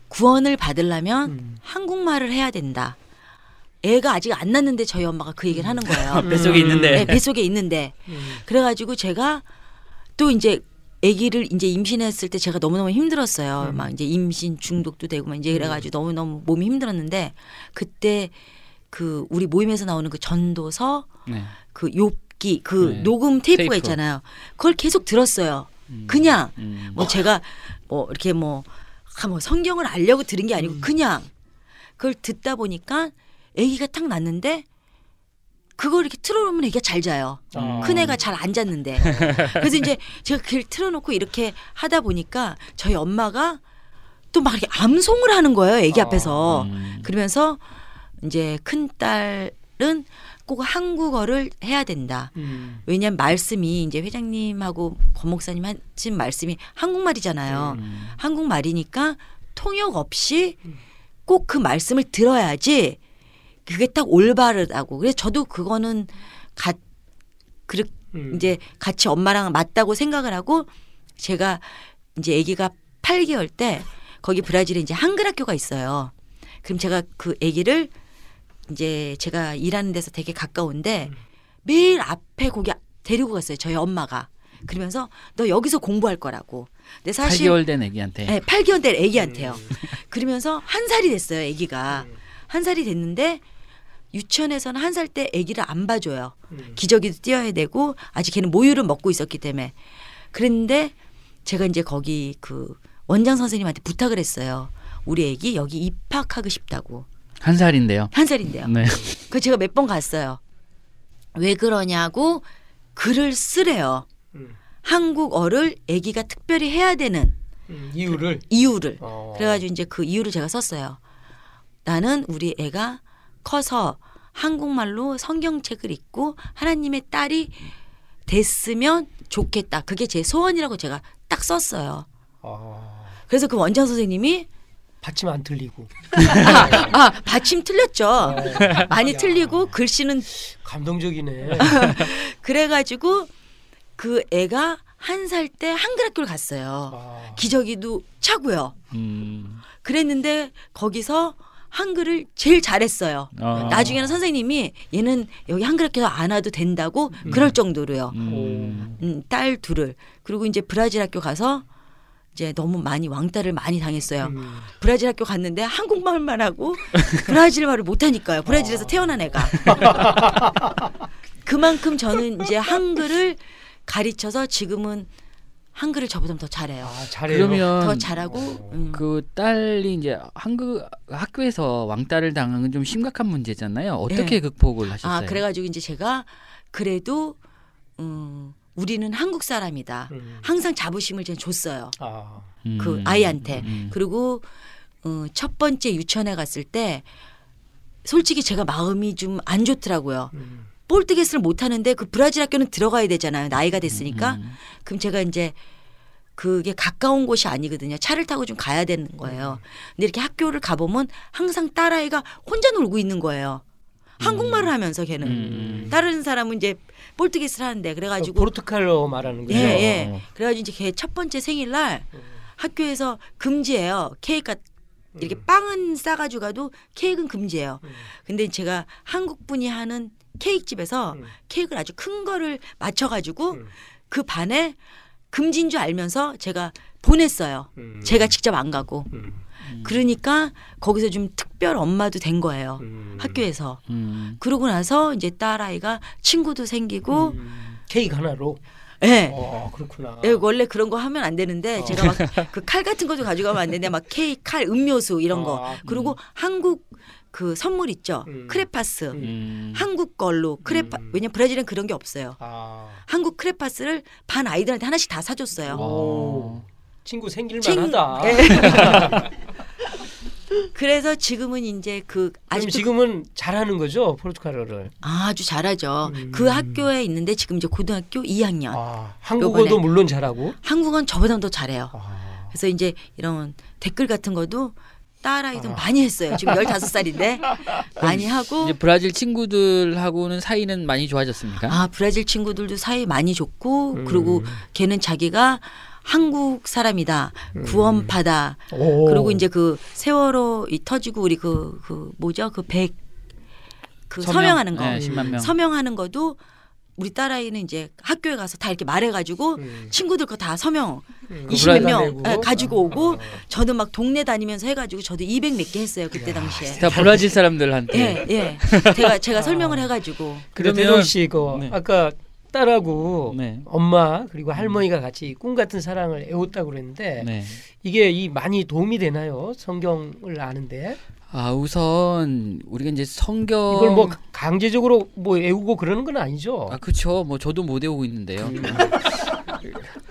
구원을 받으려면
음.
한국말을 해야 된다. 애가 아직 안 낳는데 저희 엄마가 그 얘기를 하는 거예요.
뱃속에 있는데.
네, 뱃속에 있는데.
음.
그래가지고 제가 또 이제 아기를 이제 임신했을 때 제가 너무너무 힘들었어요.
음.
막 이제 임신 중독도 되고 막 이제 그래가지고 너무너무 몸이 힘들었는데 그때 그 우리 모임에서 나오는 그 전도서
네.
그 욥기 그
네.
녹음 테이프가
테이프.
있잖아요. 그걸 계속 들었어요.
음.
그냥
음.
뭐 제가 뭐 이렇게 뭐, 아, 뭐 성경을 알려고 들은 게 아니고
음.
그냥 그걸 듣다 보니까 아기가 탁 났는데 그걸 이렇게 틀어놓으면 애기가 잘 자요.
아.
큰 애가 잘 안 잤는데. 그래서 이제 제가 그걸 틀어놓고 이렇게 하다 보니까 저희 엄마가 또 막 이렇게 암송을 하는 거예요. 애기
아,
앞에서.
음.
그러면서 이제 큰 딸은 꼭 한국어를 해야 된다.
음.
왜냐하면 말씀이 이제 회장님하고 권 목사님 하신 말씀이 한국말이잖아요.
음.
한국말이니까 통역 없이 꼭 그 말씀을 들어야지 그게 딱 올바르다고. 그래서 저도 그거는 가, 그렇
음.
이제 같이 엄마랑 맞다고 생각을 하고 제가 이제 아기가 8개월 때 거기 브라질에 이제 한글 학교가 있어요. 그럼 제가 그 아기를 이제 제가 일하는 데서 되게 가까운데 매일 앞에 거기 데리고 갔어요. 저희 엄마가. 그러면서 너 여기서 공부할 거라고. 근데 사실
8개월 된 애기한테.
네, 8개월 된 아기한테요. 그러면서 한 살이 됐어요, 아기가. 한 살이 됐는데 유치원에서는 한 살 때 아기를 안 봐줘요.
음.
기저귀도 띄어야 되고 아직 걔는 모유를 먹고 있었기 때문에. 그랬는데 제가 이제 거기 그 원장 선생님한테 부탁을 했어요. 우리 아기 여기 입학하고 싶다고.
한 살인데요.
한 살인데요.
네.
그 제가 몇 번 갔어요. 왜 그러냐고 글을 쓰래요.
음.
한국어를 아기가 특별히 해야 되는
음. 이유를
이유를.
어.
그래가지고 이제 그 이유를 제가 썼어요. 나는 우리 애가 커서 한국말로 성경책을 읽고 하나님의 딸이 됐으면 좋겠다. 그게 제 소원이라고 제가 딱 썼어요.
아.
그래서 그 원장 선생님이
받침 안 틀리고
아 받침 틀렸죠.
어.
많이
야.
틀리고 글씨는
감동적이네.
그래가지고 그 애가 한 살 때 한글 학교를 갔어요.
아.
기저귀도 차고요.
음.
그랬는데 거기서 한글을 제일 잘했어요.
아.
나중에는 선생님이 얘는 여기 한글 학교 안 와도 된다고 그럴 정도로요.
음.
음, 딸 둘을 그리고 이제 브라질 학교 가서 이제 너무 많이 왕따를 많이 당했어요.
음.
브라질 학교 갔는데 한국말만 하고 브라질 말을 못 하니까요. 브라질에서 태어난 애가 그만큼 저는 이제 한글을 가르쳐서 지금은 한글을 저보다 더 잘해요.
아, 잘해요.
그러면
더 잘하고 음.
그 딸이 이제 한국 학교에서 왕따를 당한 건 좀 심각한 문제잖아요. 어떻게 극복을 하셨어요?
아 그래가지고 이제 제가 그래도 음, 우리는 한국 사람이다.
음.
항상 자부심을 제가 줬어요.
아.
음.
그 아이한테.
음.
그리고 어, 첫 번째 유치원에 갔을 때 솔직히 제가 마음이 좀 안 좋더라고요.
음.
볼트게스를 못 하는데 그 브라질 학교는 들어가야 되잖아요. 나이가 됐으니까.
음.
그럼 제가 이제 그게 가까운 곳이 아니거든요. 차를 타고 좀 가야 되는 거예요. 근데 이렇게 학교를 가보면 항상 딸아이가 혼자 놀고 있는 거예요. 한국말을 하면서 걔는.
음.
다른 사람은 이제 볼트게스를 하는데 그래가지고
포르투갈어 말하는 거죠.
예, 예.
어.
그래가지고 이제 걔 첫 번째 생일날 학교에서 금지예요. 케이크가 이렇게 빵은 싸가지고 가도 케이크는 금지예요.
음.
근데 제가 한국 분이 하는 케이크 집에서
음.
케이크를 아주 큰 거를 맞춰가지고
음.
그 반에 금지인 줄 알면서 제가 보냈어요.
음.
제가 직접 안 가고.
음.
그러니까 거기서 좀 특별 엄마도 된 거예요.
음.
학교에서.
음.
그러고 나서 이제 딸아이가 친구도 생기고,
음. 케이크 하나로.
예.
어, 그렇구나.
예, 원래 그런 거 하면 안 되는데
어.
제가 막 그 칼 같은 것도 가져가면 안 되는데 막 케이크, 칼, 음료수 이런 거
아,
그리고 한국 그 선물 있죠
음.
크레파스
음.
한국 걸로 크레파
음.
왜냐 면 브라질은 그런 게 없어요
아.
한국 크레파스를 반 아이들한테 하나씩 다 사줬어요
오. 친구 생길
친-
만하다.
예. 그래서 지금은 이제 그
그럼
아직도
지금은 잘하는 거죠 포르투갈어를.
아주 잘하죠
음.
그 학교에 있는데 지금 이제 고등학교 2학년
아, 한국어도. 물론 잘하고.
한국은 저보다 더 잘해요
아.
그래서 이제 이런 댓글 같은 것도 딸아이도
아.
많이 했어요. 지금 15살인데 많이 하고
이제 브라질 친구들하고는 사이는 많이 좋아졌습니까?
아, 브라질 친구들도 사이 많이 좋고
음.
그리고 걔는 자기가 한국 사람이다. 구원파다.
오.
그리고 이제 그 세월호 이 터지고 우리 그그 뭐죠? 그백그
서명.
서명하는 거.
네, 10만 명.
서명하는 것도 우리 딸아이는 이제 학교에 가서 다 이렇게 말해가지고
음.
친구들 거 다 서명
음.
20몇 명. 예, 가지고 오고
어.
저는 막 동네 다니면서 해가지고 저도 200몇개 했어요 그때 당시에.
다 브라질 사람들한테.
예, 예. 제가 제가 설명을 해가지고
그러면
그러면-
대동 씨그
네.
아까 딸하고
네.
엄마 그리고 할머니가 같이 꿈 같은 사랑을 애웠다고 그랬는데
네.
이게 이 많이 도움이 되나요? 성경을 아는데
아 우선 우리가 이제 성경
이걸 뭐 강제적으로 뭐 애우고 그러는 건 아니죠.
아 그렇죠. 뭐 저도 못 외우고 있는데요.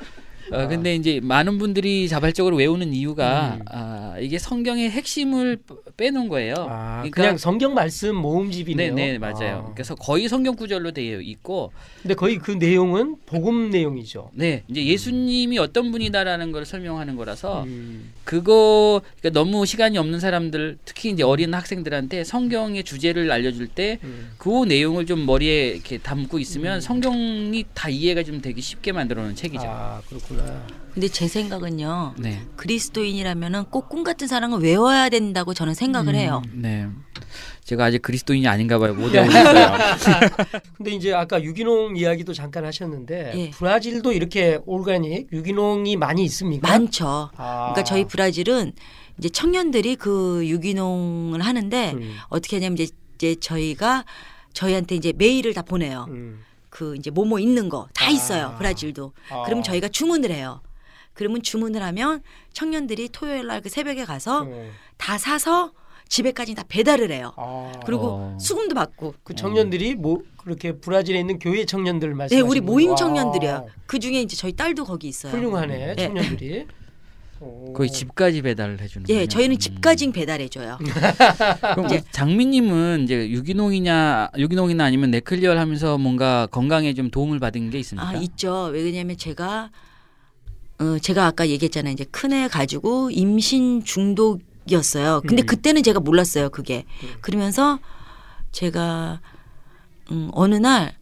음.
어, 근데 이제 많은 분들이 자발적으로 외우는 이유가
음.
아, 이게 성경의 핵심을 빼놓은 거예요.
아,
그러니까-
그냥 성경 말씀 모음집이네요.
네, 네, 맞아요.
아.
그래서 거의 성경 구절로 되어 있고,
근데 거의 그 내용은 복음 내용이죠.
네, 이제 예수님이 어떤 분이다라는 걸 설명하는 거라서
음.
그거 그러니까 너무 시간이 없는 사람들, 특히 이제 어린 학생들한테 성경의 주제를 알려줄 때
음.
그 내용을 좀 머리에 이렇게 담고 있으면 성경이 다 이해가 좀 되기 쉽게 만들어놓은 책이죠.
아 그렇구나.
근데 제 생각은요
네,
그리스도인이라면은 꼭 꿈 같은 사랑을 외워야 된다고 저는 생각을
음.
해요.
네. 제가 아직 그리스도인이 아닌가 봐요. 못 외우고 있어요.
근데 이제 아까 유기농 이야기도 잠깐 하셨는데
예.
브라질도 이렇게 올가닉 유기농이 많이 있습니까?
많죠.
아.
그러니까 저희 브라질은 이제 청년들이 그 유기농을 하는데
음.
어떻게 하냐면 이제, 이제 저희가 저희한테 이제 메일을 다 보내요.
음.
그 이제 뭐뭐 있는 거다
아.
있어요. 브라질도.
아.
그럼 저희가 주문을 해요. 그러면 주문을 하면 청년들이 토요일 날 그 새벽에 가서
음.
다 사서 집에까지 다 배달을 해요.
아.
그리고
어.
수금도 받고.
그 청년들이 뭐 그렇게 브라질에 있는 교회 청년들
네,
말씀하시는
우리 모임
와.
청년들이야. 그 중에 이제 저희 딸도 거기 있어요.
훌륭하네
네.
청년들이. 오.
거의 집까지 배달을 해주는.
예, 저희는
음.
집까지 배달해줘요.
그럼 우리 장미님은 이제 유기농이냐 유기농이나 아니면 네클리얼 하면서 뭔가 건강에 좀 도움을 받은 게 있습니까?
아 있죠. 왜냐면 제가 어 제가 아까 얘기했잖아요. 이제 큰 애 가지고 임신 중독이었어요. 근데
음.
그때는 제가 몰랐어요. 그게 그러면서 제가 음 어느 날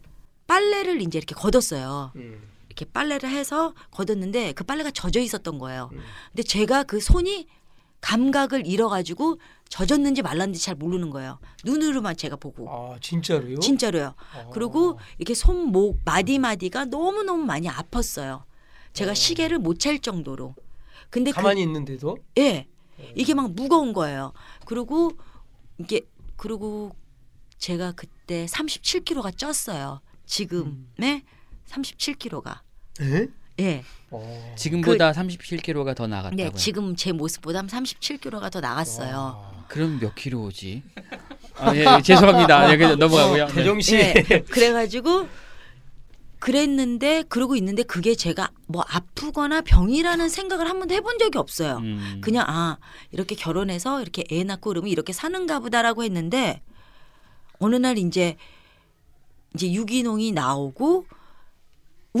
빨래를 이제 이렇게 걷었어요.
음.
이렇게 빨래를 해서 걷었는데 그 빨래가 젖어 있었던 거예요.
음.
근데 제가 그 손이 감각을 잃어가지고 젖었는지 말랐는지 잘 모르는 거예요. 눈으로만 제가 보고.
아 진짜로요?
진짜로요.
아.
그리고 이렇게 손목 마디 마디가 너무 너무 많이 아팠어요. 제가
어.
시계를 못 찰 정도로. 근데
가만히 있는데도
그, 예, 이게 막 무거운 거예요. 그리고 이게 그리고 제가 그때 37kg가 쪘어요. 지금의 37kg가.
에?
예.
어.
지금보다 37kg가 더 나갔다고요.
네, 지금 제 모습보다 37kg가 더 나갔어요.
와.
그럼 몇 킬로지? 아, 예, 예, 죄송합니다. 여기 넘어가고요.
어, 대정 씨
예. 그래가지고 그랬는데 그러고 있는데 그게 제가 뭐 아프거나 병이라는 생각을 한 번도 해본 적이 없어요.
음.
그냥 아 이렇게 결혼해서 이렇게 애 낳고 그러면 이렇게 사는가 보다라고 했는데 어느 날 이제 이제 유기농이 나오고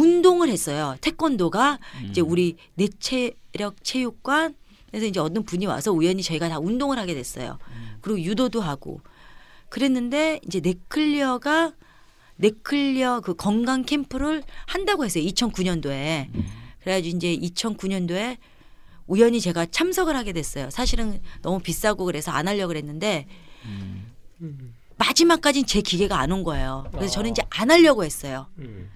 운동을 했어요. 태권도가 이제
음.
우리 내체력 체육관에서 이제 어떤 분이 와서 우연히 저희가 다 운동을 하게 됐어요. 그리고 유도도 하고 그랬는데 이제 넷클리어가 넷클리어 그 건강 캠프를 한다고 했어요. 2009년도에. 그래가지고 이제 2009년도에 우연히 제가 참석을 하게 됐어요. 사실은 너무 비싸고 그래서 안 하려고 그랬는데
음.
음,
마지막까지 제 기계가 안 온 거예요. 그래서 저는
어.
이제 안 하려고 했어요.
음.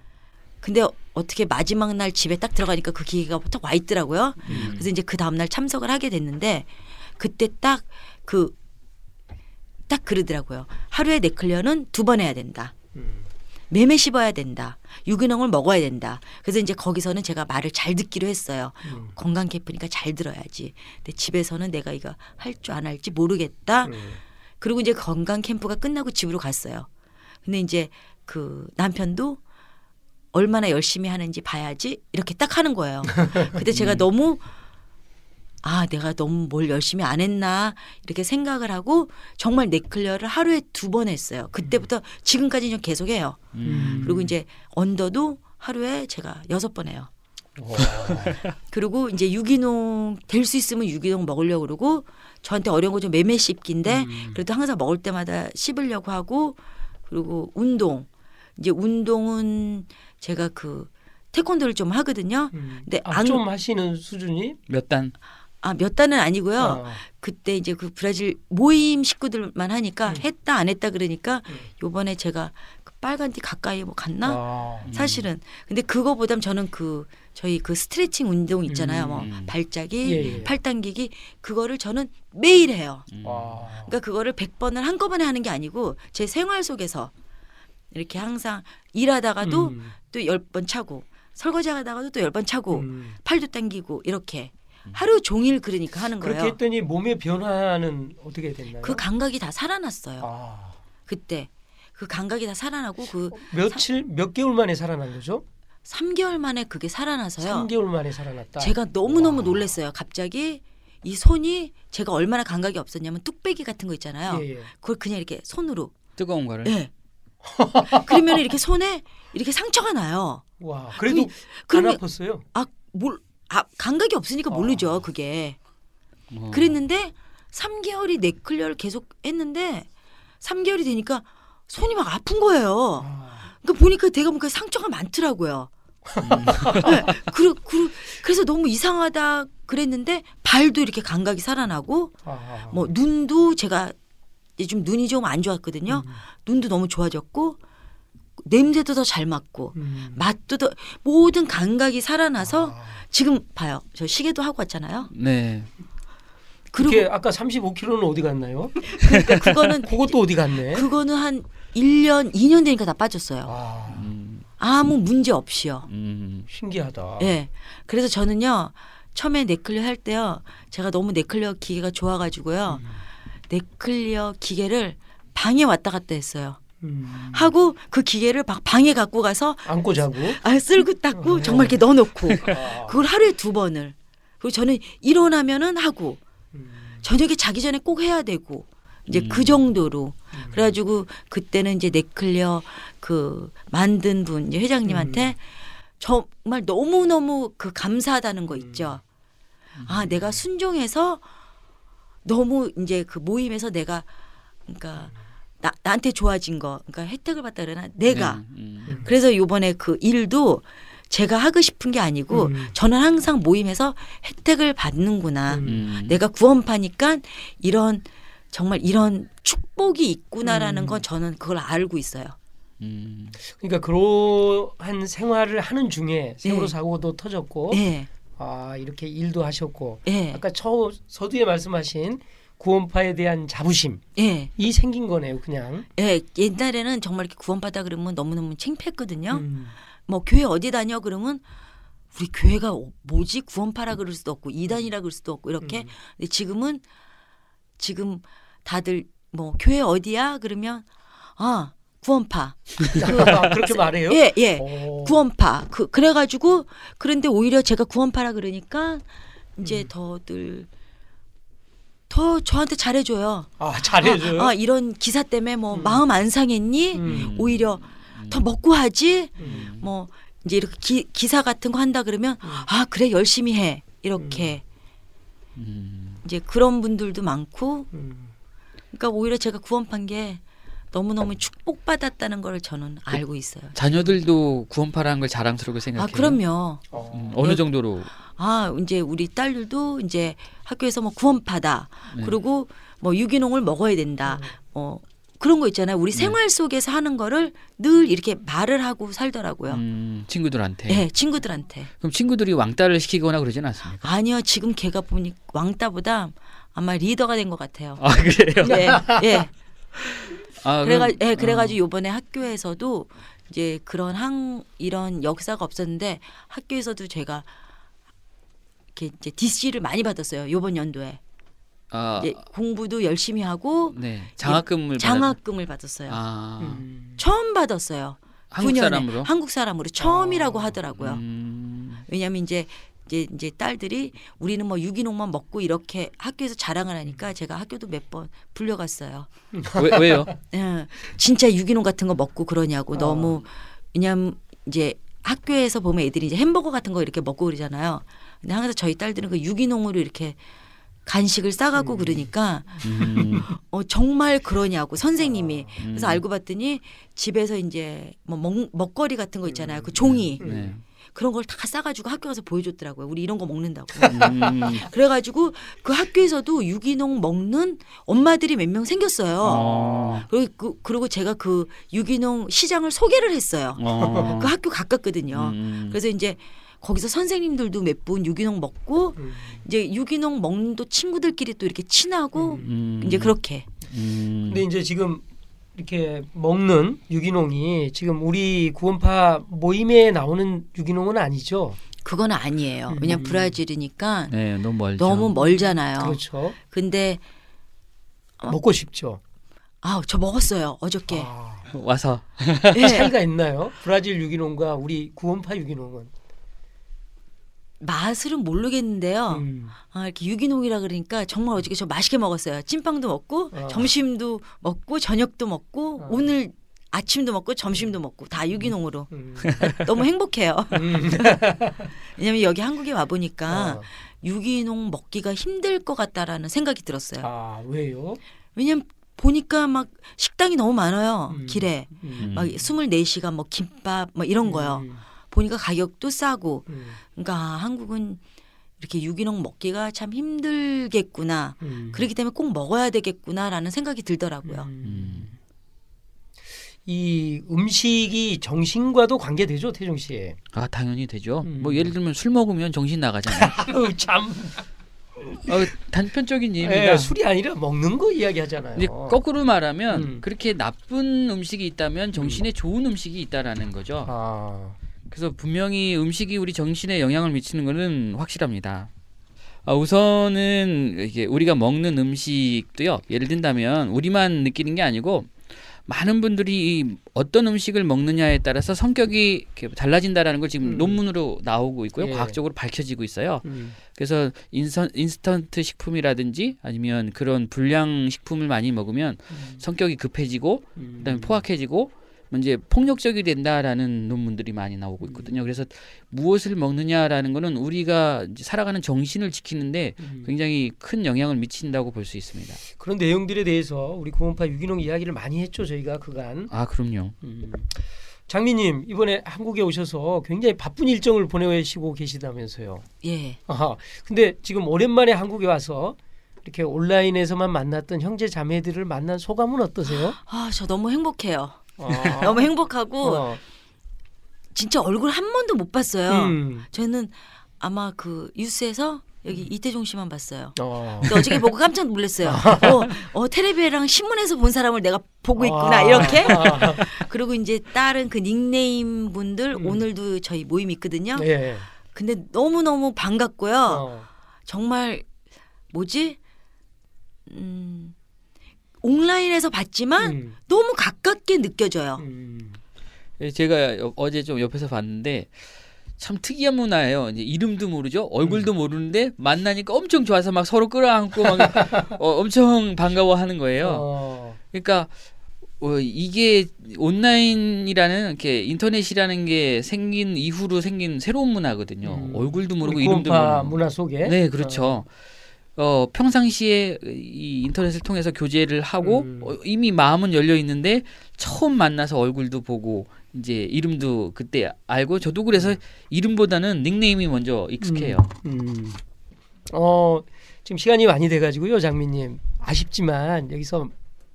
근데 어떻게 마지막 날 집에 딱 들어가니까 그 기계가 딱 와 있더라고요.
음.
그래서 이제 그 다음 날 참석을 하게 됐는데 그때 딱 그 딱 그러더라고요. 하루에 네클리어는 두 번 해야 된다.
음.
매매 씹어야 된다. 유기농을 먹어야 된다. 그래서 이제 거기서는 제가 말을 잘 듣기로 했어요.
음.
건강 캠프니까 잘 들어야지. 근데 집에서는 내가 이거 할 줄 안 할지 모르겠다.
음.
그리고 이제 건강 캠프가 끝나고 집으로 갔어요. 근데 이제 그 남편도 얼마나 열심히 하는지 봐야지 이렇게 딱 하는 거예요. 근데 제가 너무 아 내가 너무 뭘 열심히 안 했나 이렇게 생각을 하고 정말 넥클리어를 하루에 두 번 했어요. 그때부터 지금까지 좀 계속 해요.
음.
그리고 이제 언더도 하루에 제가 여섯 번 해요.
와.
그리고 이제 유기농 될 수 있으면 유기농 먹으려고 그러고 저한테 어려운 거 좀 매매 씹기인데
음.
그래도 항상 먹을 때마다 씹으려고 하고 그리고 운동 이제 운동은 제가 그 태권도를 좀 하거든요.
음.
근데
아,
안-
좀 하시는 수준이
몇 단?
아몇 달은 아니고요.
아.
그때 이제 그 브라질 모임 식구들만 하니까
음.
했다 안 했다 그러니까
음.
요번에 제가 그 빨간 티 가까이 뭐 갔나?
아.
음.
사실은 근데 그거보단 저는 그 저희 그 스트레칭 운동 있잖아요. 뭐
음.
발짜기,
예, 예.
팔 당기기 그거를 저는 매일 해요.
음.
와.
그러니까 그거를 100번을 한꺼번에 하는 게 아니고 제 생활 속에서 이렇게 항상 일하다가도
음.
또열 번 차고 설거지 하다가도 또 열 번 차고
음.
팔도 당기고 이렇게 하루 종일 그러니까 하는
그렇게
거예요.
했더니 몸의 변화는 어떻게 됐나요?
그 감각이 다 살아났어요.
아.
그때 그 감각이 다 살아나고 그
며칠 몇 개월 만에 살아난 거죠?
3개월 만에 그게 살아나서요.
3개월 만에 살아났다.
제가 너무너무
와.
놀랐어요. 갑자기 이 손이 제가 얼마나 감각이 없었냐면 뚝배기 같은 거 있잖아요.
예, 예.
그걸 그냥 이렇게 손으로
뜨거운 거를.
예. 그러면 이렇게 손에 이렇게 상처가 나요.
와. 그래도 안
그러면
아팠어요.
아, 뭘 아, 감각이 없으니까
아.
모르죠, 그게.
어.
그랬는데 3개월이 넥클리어를 계속 했는데 3개월이 되니까 손이 막 아픈 거예요.
아.
그러니까 보니까 내가 보니까 상처가 많더라고요. 네, 그러, 그러, 그래서 너무 이상하다 그랬는데 발도 이렇게 감각이 살아나고
아.
뭐 눈도 제가 이제 좀 눈이 좀 안 좋았거든요.
음.
눈도 너무 좋아졌고 냄새도 더 잘 맡고
음.
맛도 더 모든 감각이 살아나서
아.
지금 봐요. 저 시계도 하고 왔잖아요.
네.
그게
그리고
아까 35kg는 어디 갔나요?
그러니까 그거는
그것도 어디 갔네.
그거는 한 1년, 2년 되니까 다 빠졌어요.
아.
음.
아무 문제 없이요.
음.
신기하다.
예. 그래서 저는요. 처음에 네클리어 할 때요. 제가 너무 네클리어 기계가 좋아 가지고요.
음.
네클리어 기계를 방에 왔다 갔다 했어요.
음.
하고 그 기계를 막 방에 갖고 가서
안고 자고.
아, 쓸고 닦고
어.
정말 이렇게 넣어놓고
아.
그걸 하루에 두 번을 그리고 저는 일어나면은 하고
음.
저녁에 자기 전에 꼭 해야 되고 이제
음.
그 정도로
음.
그래가지고 그때는 이제 네클리어 그 만든 분 이제 회장님한테 정말 너무 너무 그 감사하다는 거 있죠. 아 내가 순종해서 너무 이제 그 모임에서 내가 그러니까 나 나한테 좋아진 거 그러니까 혜택을 받다 그러나 내가
네. 음.
음.
그래서 요번에 그 일도 제가 하고 싶은 게 아니고
음.
저는 항상 모임에서 혜택을 받는구나.
음.
음.
내가 구원파니까 이런 정말 이런 축복이 있구나라는
음.
건 저는 그걸 알고 있어요.
음.
그러니까 그러한 생활을 하는 중에 세월호
네.
사고도 터졌고
예.
아 이렇게 일도 하셨고
예.
아까 처 서두에 말씀하신 구원파에 대한 자부심
예.
이 생긴 거네요 그냥
예. 옛날에는 정말 이렇게 구원받아 그러면 너무너무 창피했거든요.
음.
뭐 교회 어디 다녀 그러면 우리 교회가 뭐지 구원파라 그럴 수도 없고 이단이라 그럴 수도 없고 이렇게
음.
근데 지금은 지금 다들 뭐 교회 어디야 그러면 아 구원파
아, 그렇게 말해요?
예 예.
오.
구원파 그 그래가지고 그런데 오히려 제가 구원파라 그러니까 이제
음.
더들 더 저한테 잘해줘요.
아 잘해줘요.
아, 아, 이런 기사 때문에 뭐
음.
마음 안 상했니?
음.
오히려 더 먹고 하지.
음.
뭐 이제 이렇게 기, 기사 같은 거 한다 그러면 아 그래 열심히 해 이렇게
음.
이제 그런 분들도 많고
음.
그러니까 오히려 제가 구원판 게 너무 너무 축복받았다는 걸 저는
그
알고 있어요.
자녀들도 구원파라는 걸 자랑스럽게
아
생각해요.
그럼요.
어.
음, 어느 정도로
아 이제 우리 딸들도 이제 학교에서 뭐 구원파다.
네.
그리고 뭐 유기농을 먹어야 된다. 어 그런 거 있잖아요. 우리
네.
생활 속에서 하는 거를 늘 이렇게 말을 하고 살더라고요.
음, 친구들한테.
예, 친구들한테.
그럼 친구들이 왕따를 시키거나 그러진 않습니까?
아니요, 지금 걔가 보니 왕따보다 아마 리더가 된 것 같아요.
아 그래요?
예, 예.
아,
그래가, 예, 그래가지고
어.
요번에 학교에서도 이제 그런 항 이런 역사가 없었는데 학교에서도 제가 이렇게 이제 DC를 많이 받았어요. 요번 연도에
아,
이제 공부도 열심히 하고
네 장학금을
장학금을 받았어요.
받았... 아
음.
처음 받았어요.
한국
9년에.
사람으로
한국 사람으로 처음이라고
아,
하더라고요.
음,
왜냐하면 이제 이제 이제 딸들이 우리는 뭐 유기농만 먹고 이렇게 학교에서 자랑을
음.
하니까 제가 학교도 몇 번 불려갔어요.
왜, 왜요?
예, 진짜 유기농 같은 거 먹고 그러냐고
아.
너무 왜냐면 이제 학교에서 보면 애들이 이제 햄버거 같은 거 이렇게 먹고 그러잖아요. 근데 항상 저희 딸들은 그 유기농으로 이렇게 간식을 싸가고
음.
그러니까
음,
어 정말 그러냐고 선생님이
음.
그래서 알고 봤더니 집에서 이제 뭐 먹, 먹거리 같은 거 있잖아요. 그 종이
네.
그런 걸 다 싸가지고 학교 가서 보여줬더라고요. 우리 이런 거 먹는다고.
음,
그래가지고 그 학교에서도 유기농 먹는 엄마들이 몇 명 생겼어요.
어,
그리고, 그, 그리고 제가 그 유기농 시장을 소개를 했어요.
어,
그 학교 가깝거든요.
음,
그래서 이제 거기서 선생님들도 몇 분 유기농 먹고
음.
이제 유기농 먹는 또 친구들끼리 또 이렇게 친하고
음,
이제 그렇게
음,
근데 이제 지금 이렇게 먹는 유기농이 지금 우리 구원파 모임에 나오는 유기농은 아니죠.
그건 아니에요.
음.
왜냐면 브라질이니까
네 너무 멀죠.
너무 멀잖아요.
그렇죠.
근데 어?
먹고 싶죠.
아, 저 먹었어요. 어저께.
아,
와서
예.
차이가 있나요? 브라질 유기농과 우리 구원파 유기농은.
맛을은 모르겠는데요.
음.
아, 이렇게 유기농이라 그러니까 정말 어저께 저 맛있게 먹었어요. 찐빵도 먹고
어.
점심도 먹고 저녁도 먹고
어.
오늘 아침도 먹고 점심도 먹고 다 유기농으로
음.
너무 행복해요.
음.
왜냐면 여기 한국에 와 보니까
어.
유기농 먹기가 힘들 것 같다라는 생각이 들었어요.
아 왜요?
왜냐면 보니까 막 식당이 너무 많아요.
음.
길에
음.
막 24시간 뭐 김밥 뭐 이런 거요.
음.
보니까 가격도 싸고
음.
그러니까 아, 한국은 이렇게 유기농 먹기가 참 힘들겠구나.
음.
그렇기 때문에 꼭 먹어야 되겠구나라는 생각이 들더라고요.
음. 이 음식이 정신과도 관계되죠, 태종 씨.
아 당연히 되죠.
음.
뭐 예를 들면 술 먹으면 정신 나가잖아요.
아유 참.
어, 단편적인 얘기입니다.
예, 술이 아니라 먹는 거 이야기하잖아요.
이제 거꾸로 말하면
음.
그렇게 나쁜 음식이 있다면 정신에 좋은 음식이 있다라는 거죠.
아,
그래서 분명히 음식이 우리 정신에 영향을 미치는 것은 확실합니다. 아, 우선은 이게 우리가 먹는 음식도요. 예를 든다면 우리만 느끼는 게 아니고 많은 분들이 이 어떤 음식을 먹느냐에 따라서 성격이 달라진다라는 걸 지금
음.
논문으로 나오고 있고요.
예.
과학적으로 밝혀지고 있어요.
음.
그래서 인선, 인스턴트 식품이라든지 아니면 그런 불량 식품을 많이 먹으면
음.
성격이 급해지고
음.
그다음에 포악해지고 뭐 이제 폭력적이 된다라는 논문들이 많이 나오고 있거든요. 그래서 무엇을 먹느냐라는 거는 우리가 살아가는 정신을 지키는데
음.
굉장히 큰 영향을 미친다고 볼 수 있습니다.
그런 내용들에 대해서 우리 구원파 유기농 이야기를 많이 했죠, 저희가 그간.
아 그럼요.
음. 장미님 이번에 한국에 오셔서 굉장히 바쁜 일정을 보내시고 계시다면서요.
예.
아하. 근데 지금 오랜만에 한국에 와서 이렇게 온라인에서만 만났던 형제 자매들을 만난 소감은 어떠세요?
아, 저 너무 행복해요.
아.
너무 행복하고
어.
진짜 얼굴 한 번도 못 봤어요.
음.
저는 아마 그 뉴스에서 여기 이태종 씨만 봤어요.
어.
근데 어저께 보고 깜짝 놀랐어요. 어, 어 텔레비랑 신문에서 본 사람을 내가 보고 있구나
아.
이렇게.
아.
그리고 이제 다른 그 닉네임 분들
음.
오늘도 저희 모임 있거든요.
예.
근데 너무 너무 반갑고요.
어.
정말 뭐지? 음, 온라인에서 봤지만
음.
너무 가깝게 느껴져요.
음.
예, 제가 여- 어제 좀 옆에서 봤는데 참 특이한 문화예요. 이제 이름도 모르죠, 얼굴도 모르는데 만나니까 엄청 좋아서 막 서로 끌어안고 막 어, 엄청 반가워하는 거예요.
어.
그러니까 어, 이게 온라인이라는 이렇게 인터넷이라는 게 생긴 이후로 생긴 새로운 문화거든요.
음.
얼굴도 모르고 이름도 모르고.
문화 속에.
네, 그렇죠. 어, 평상시에 이 인터넷을 통해서 교제를 하고
음.
어, 이미 마음은 열려 있는데 처음 만나서 얼굴도 보고 이제 이름도 그때 알고 저도 그래서 이름보다는 닉네임이 먼저 익숙해요.
음. 어 지금 시간이 많이 돼 가지고요, 장미님 아쉽지만 여기서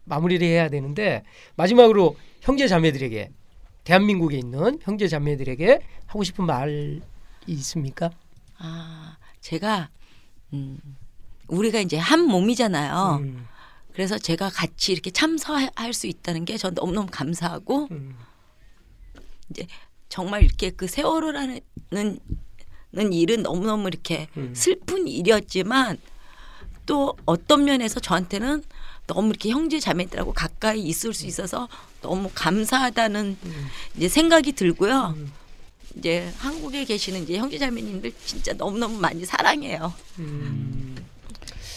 마무리를 해야 되는데 마지막으로 형제 자매들에게 대한민국에 있는 형제 자매들에게 하고 싶은 말 있습니까?
아, 제가 음, 우리가 이제 한 몸이잖아요.
음,
그래서 제가 같이 이렇게 참석할 수 있다는 게 전 너무너무 감사하고
음,
정말 이렇게 그 세월호라는 는 일은 너무너무 이렇게
음.
슬픈 일이었지만 또 어떤 면에서 저한테는 너무 이렇게 형제 자매들하고 가까이 있을 수 있어서 너무 감사하다는
음.
이제 생각이 들고요.
음.
이제 한국에 계시는 이제 형제 자매님들 진짜 너무너무 많이 사랑해요.
음,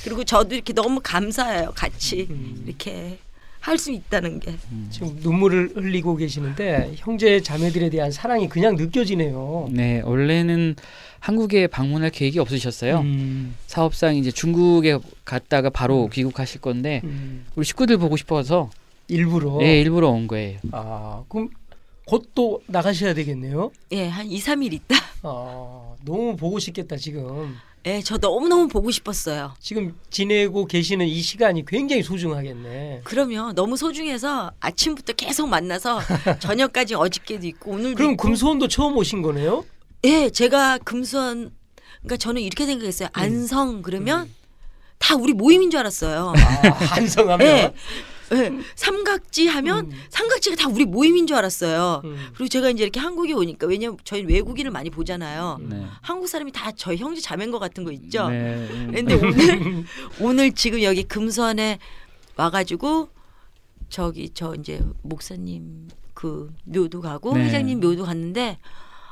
그리고 저도 이렇게 너무 감사해요. 같이
음.
이렇게 할 수 있다는 게.
지금 눈물을 흘리고 계시는데 형제 자매들에 대한 사랑이 그냥 느껴지네요.
네, 원래는 한국에 방문할 계획이 없으셨어요.
음,
사업상 이제 중국에 갔다가 바로 귀국하실 건데
음.
우리 식구들 보고 싶어서
일부러.
네, 일부러 온 거예요.
아 그럼 곧 또 나가셔야 되겠네요.
예, 한 2, 3일 있다.
아 너무 보고 싶겠다 지금.
예, 저 너무너무 보고 싶었어요.
지금 지내고 계시는 이 시간이 굉장히 소중하겠네.
그러면 너무 소중해서 아침부터 계속 만나서 저녁까지 어저께도 있고 오늘도
그럼
있고.
금수원도 처음 오신 거네요?
예, 제가 금수원 그러니까 저는 이렇게 생각했어요. 안성 그러면 다 우리 모임인 줄 알았어요.
아, 한성하면.
예. 예. 삼각지 하면
음.
삼각지가 다 우리 모임인 줄 알았어요.
음.
그리고 제가 이제 이렇게 한국에 오니까 왜냐면 저희 외국인을 많이 보잖아요.
네.
한국 사람이 다 저희 형제 자매인 것 같은 거 있죠.
네. 음.
근데 오늘 오늘 지금 여기 금수원에 와가지고 저기 저 이제 목사님 그 묘도 가고
네.
회장님 묘도 갔는데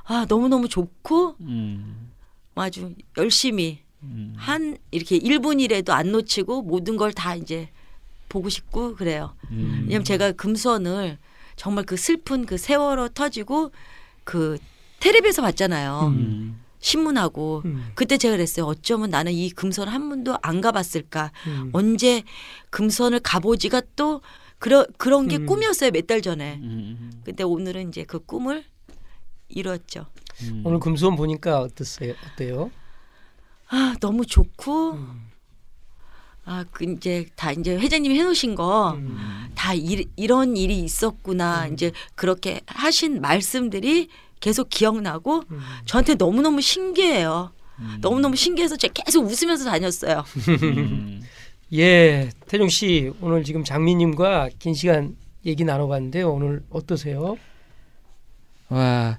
아 너무 너무 좋고
음.
아주 열심히
음.
한 이렇게 1분이라도 안 놓치고 모든 걸 다 이제 보고 싶고 그래요.
음.
왜냐면 제가 금수원을 정말 그 슬픈 그 세월호 터지고 그 텔레비에서 봤잖아요.
음.
신문하고
음.
그때 제가 그랬어요. 어쩌면 나는 이 금선 한 번도 안 가봤을까.
음.
언제 금선을 가보지가 또 그런 그런 게
음.
꿈이었어요. 몇 달 전에.
음.
근데 오늘은 이제 그 꿈을 이뤘죠.
음.
오늘 금수원 보니까 어땠어요? 어때요?
아 너무 좋고
음.
아 그 이제 다 이제 회장님이 해놓으신 거.
음.
다 이, 이런 일이 있었구나
음.
이제 그렇게 하신 말씀들이 계속 기억나고
음.
저한테 너무너무 신기해요.
음.
너무너무 신기해서 제가 계속 웃으면서 다녔어요.
음.
예, 태종 씨 오늘 지금 장미님과 긴 시간 얘기 나눠봤는데요. 오늘 어떠세요?
와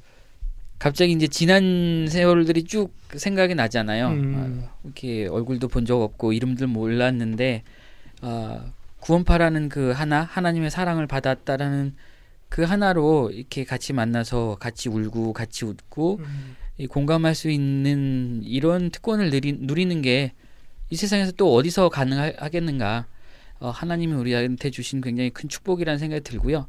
갑자기 이제 지난 세월들이 쭉 생각이 나잖아요.
음.
아, 이렇게 얼굴도 본 적 없고 이름들 몰랐는데 아, 구원파라는 그 하나 하나님의 사랑을 받았다라는 그 하나로 이렇게 같이 만나서 같이 울고 같이 웃고
음.
이 공감할 수 있는 이런 특권을 누리, 누리는 게 이 세상에서 또 어디서 가능하겠는가? 어, 하나님이 우리한테 주신 굉장히 큰 축복이라는 생각이 들고요.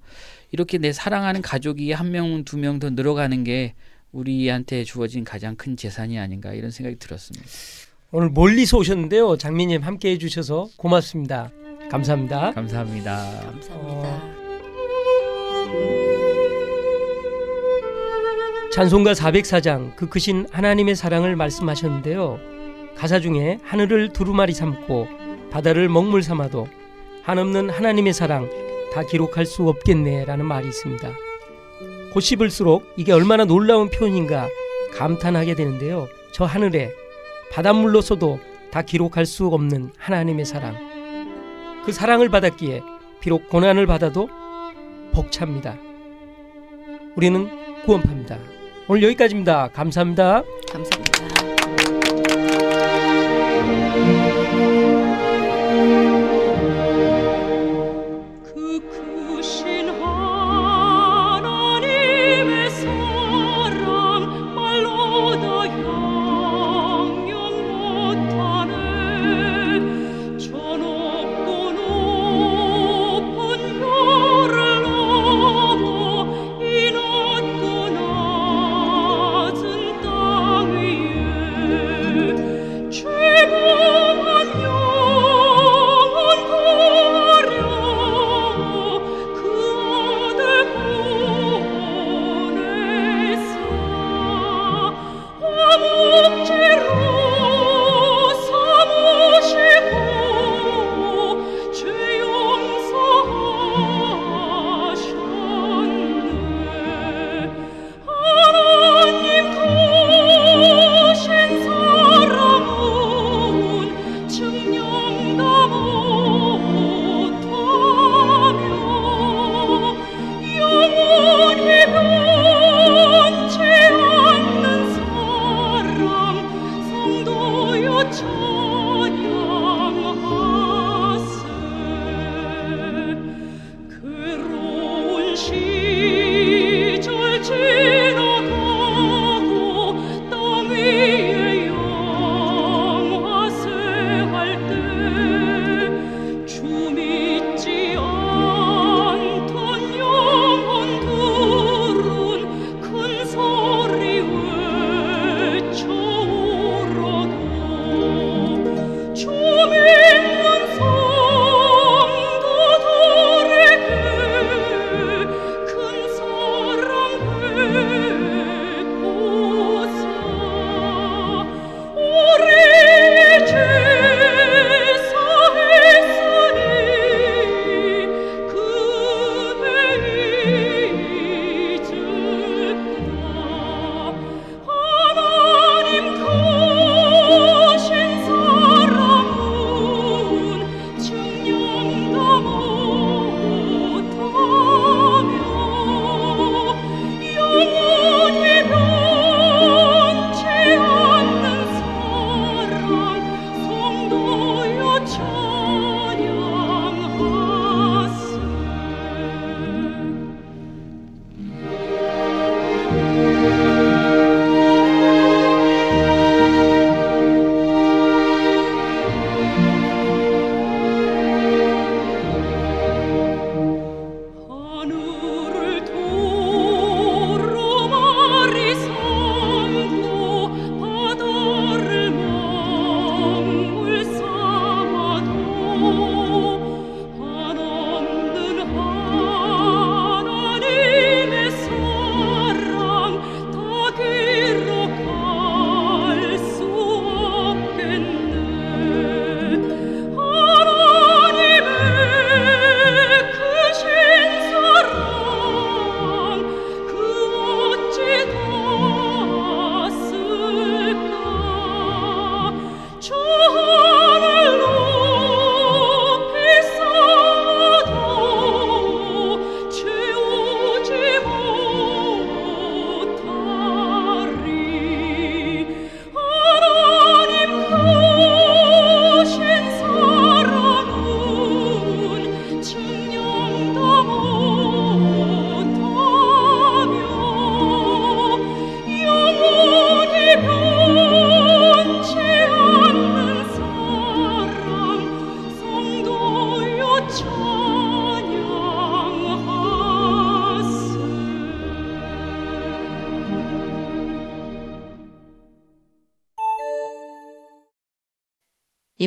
이렇게 내 사랑하는 가족이 한 명, 두 명 더 늘어가는 게 우리한테 주어진 가장 큰 재산이 아닌가 이런 생각이 들었습니다.
오늘 멀리서 오셨는데요. 장미님 함께 해주셔서 고맙습니다. 감사합니다.
감사합니다.
감사합니다.
어, 찬송가 404장 그 크신 하나님의 사랑을 말씀하셨는데요. 가사 중에 하늘을 두루마리 삼고 바다를 먹물 삼아도 한없는 하나님의 사랑 다 기록할 수 없겠네라는 말이 있습니다. 곧씹을수록 이게 얼마나 놀라운 표현인가 감탄하게 되는데요. 저 하늘에 바닷물로서도 다 기록할 수 없는 하나님의 사랑. 그 사랑을 받았기에 비록 고난을 받아도 벅찹니다. 우리는 구원팝니다. 오늘 여기까지입니다. 감사합니다.
감사합니다.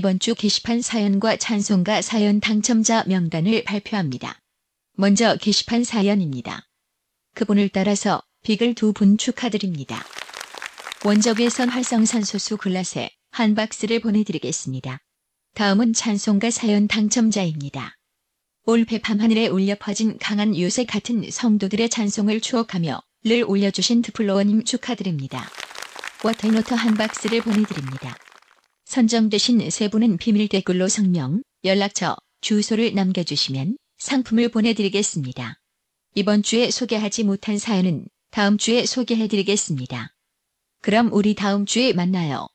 이번 주 게시판 사연과 찬송가 사연 당첨자 명단을 발표합니다. 먼저 게시판 사연입니다. 그분을 따라서 빅을 두 분 축하드립니다. 원적외선 활성산소수 글라세 한 박스를 보내드리겠습니다. 다음은 찬송가 사연 당첨자입니다. 올패밤 하늘에 울려 퍼진 강한 요새 같은 성도들의 찬송을 추억하며 를 올려주신 드플로어님 축하드립니다. 워터노터 한 박스를 보내드립니다. 선정되신 세 분은 비밀 댓글로 성명, 연락처, 주소를 남겨주시면 상품을 보내드리겠습니다. 이번 주에 소개하지 못한 사연은 다음 주에 소개해드리겠습니다. 그럼 우리 다음 주에 만나요.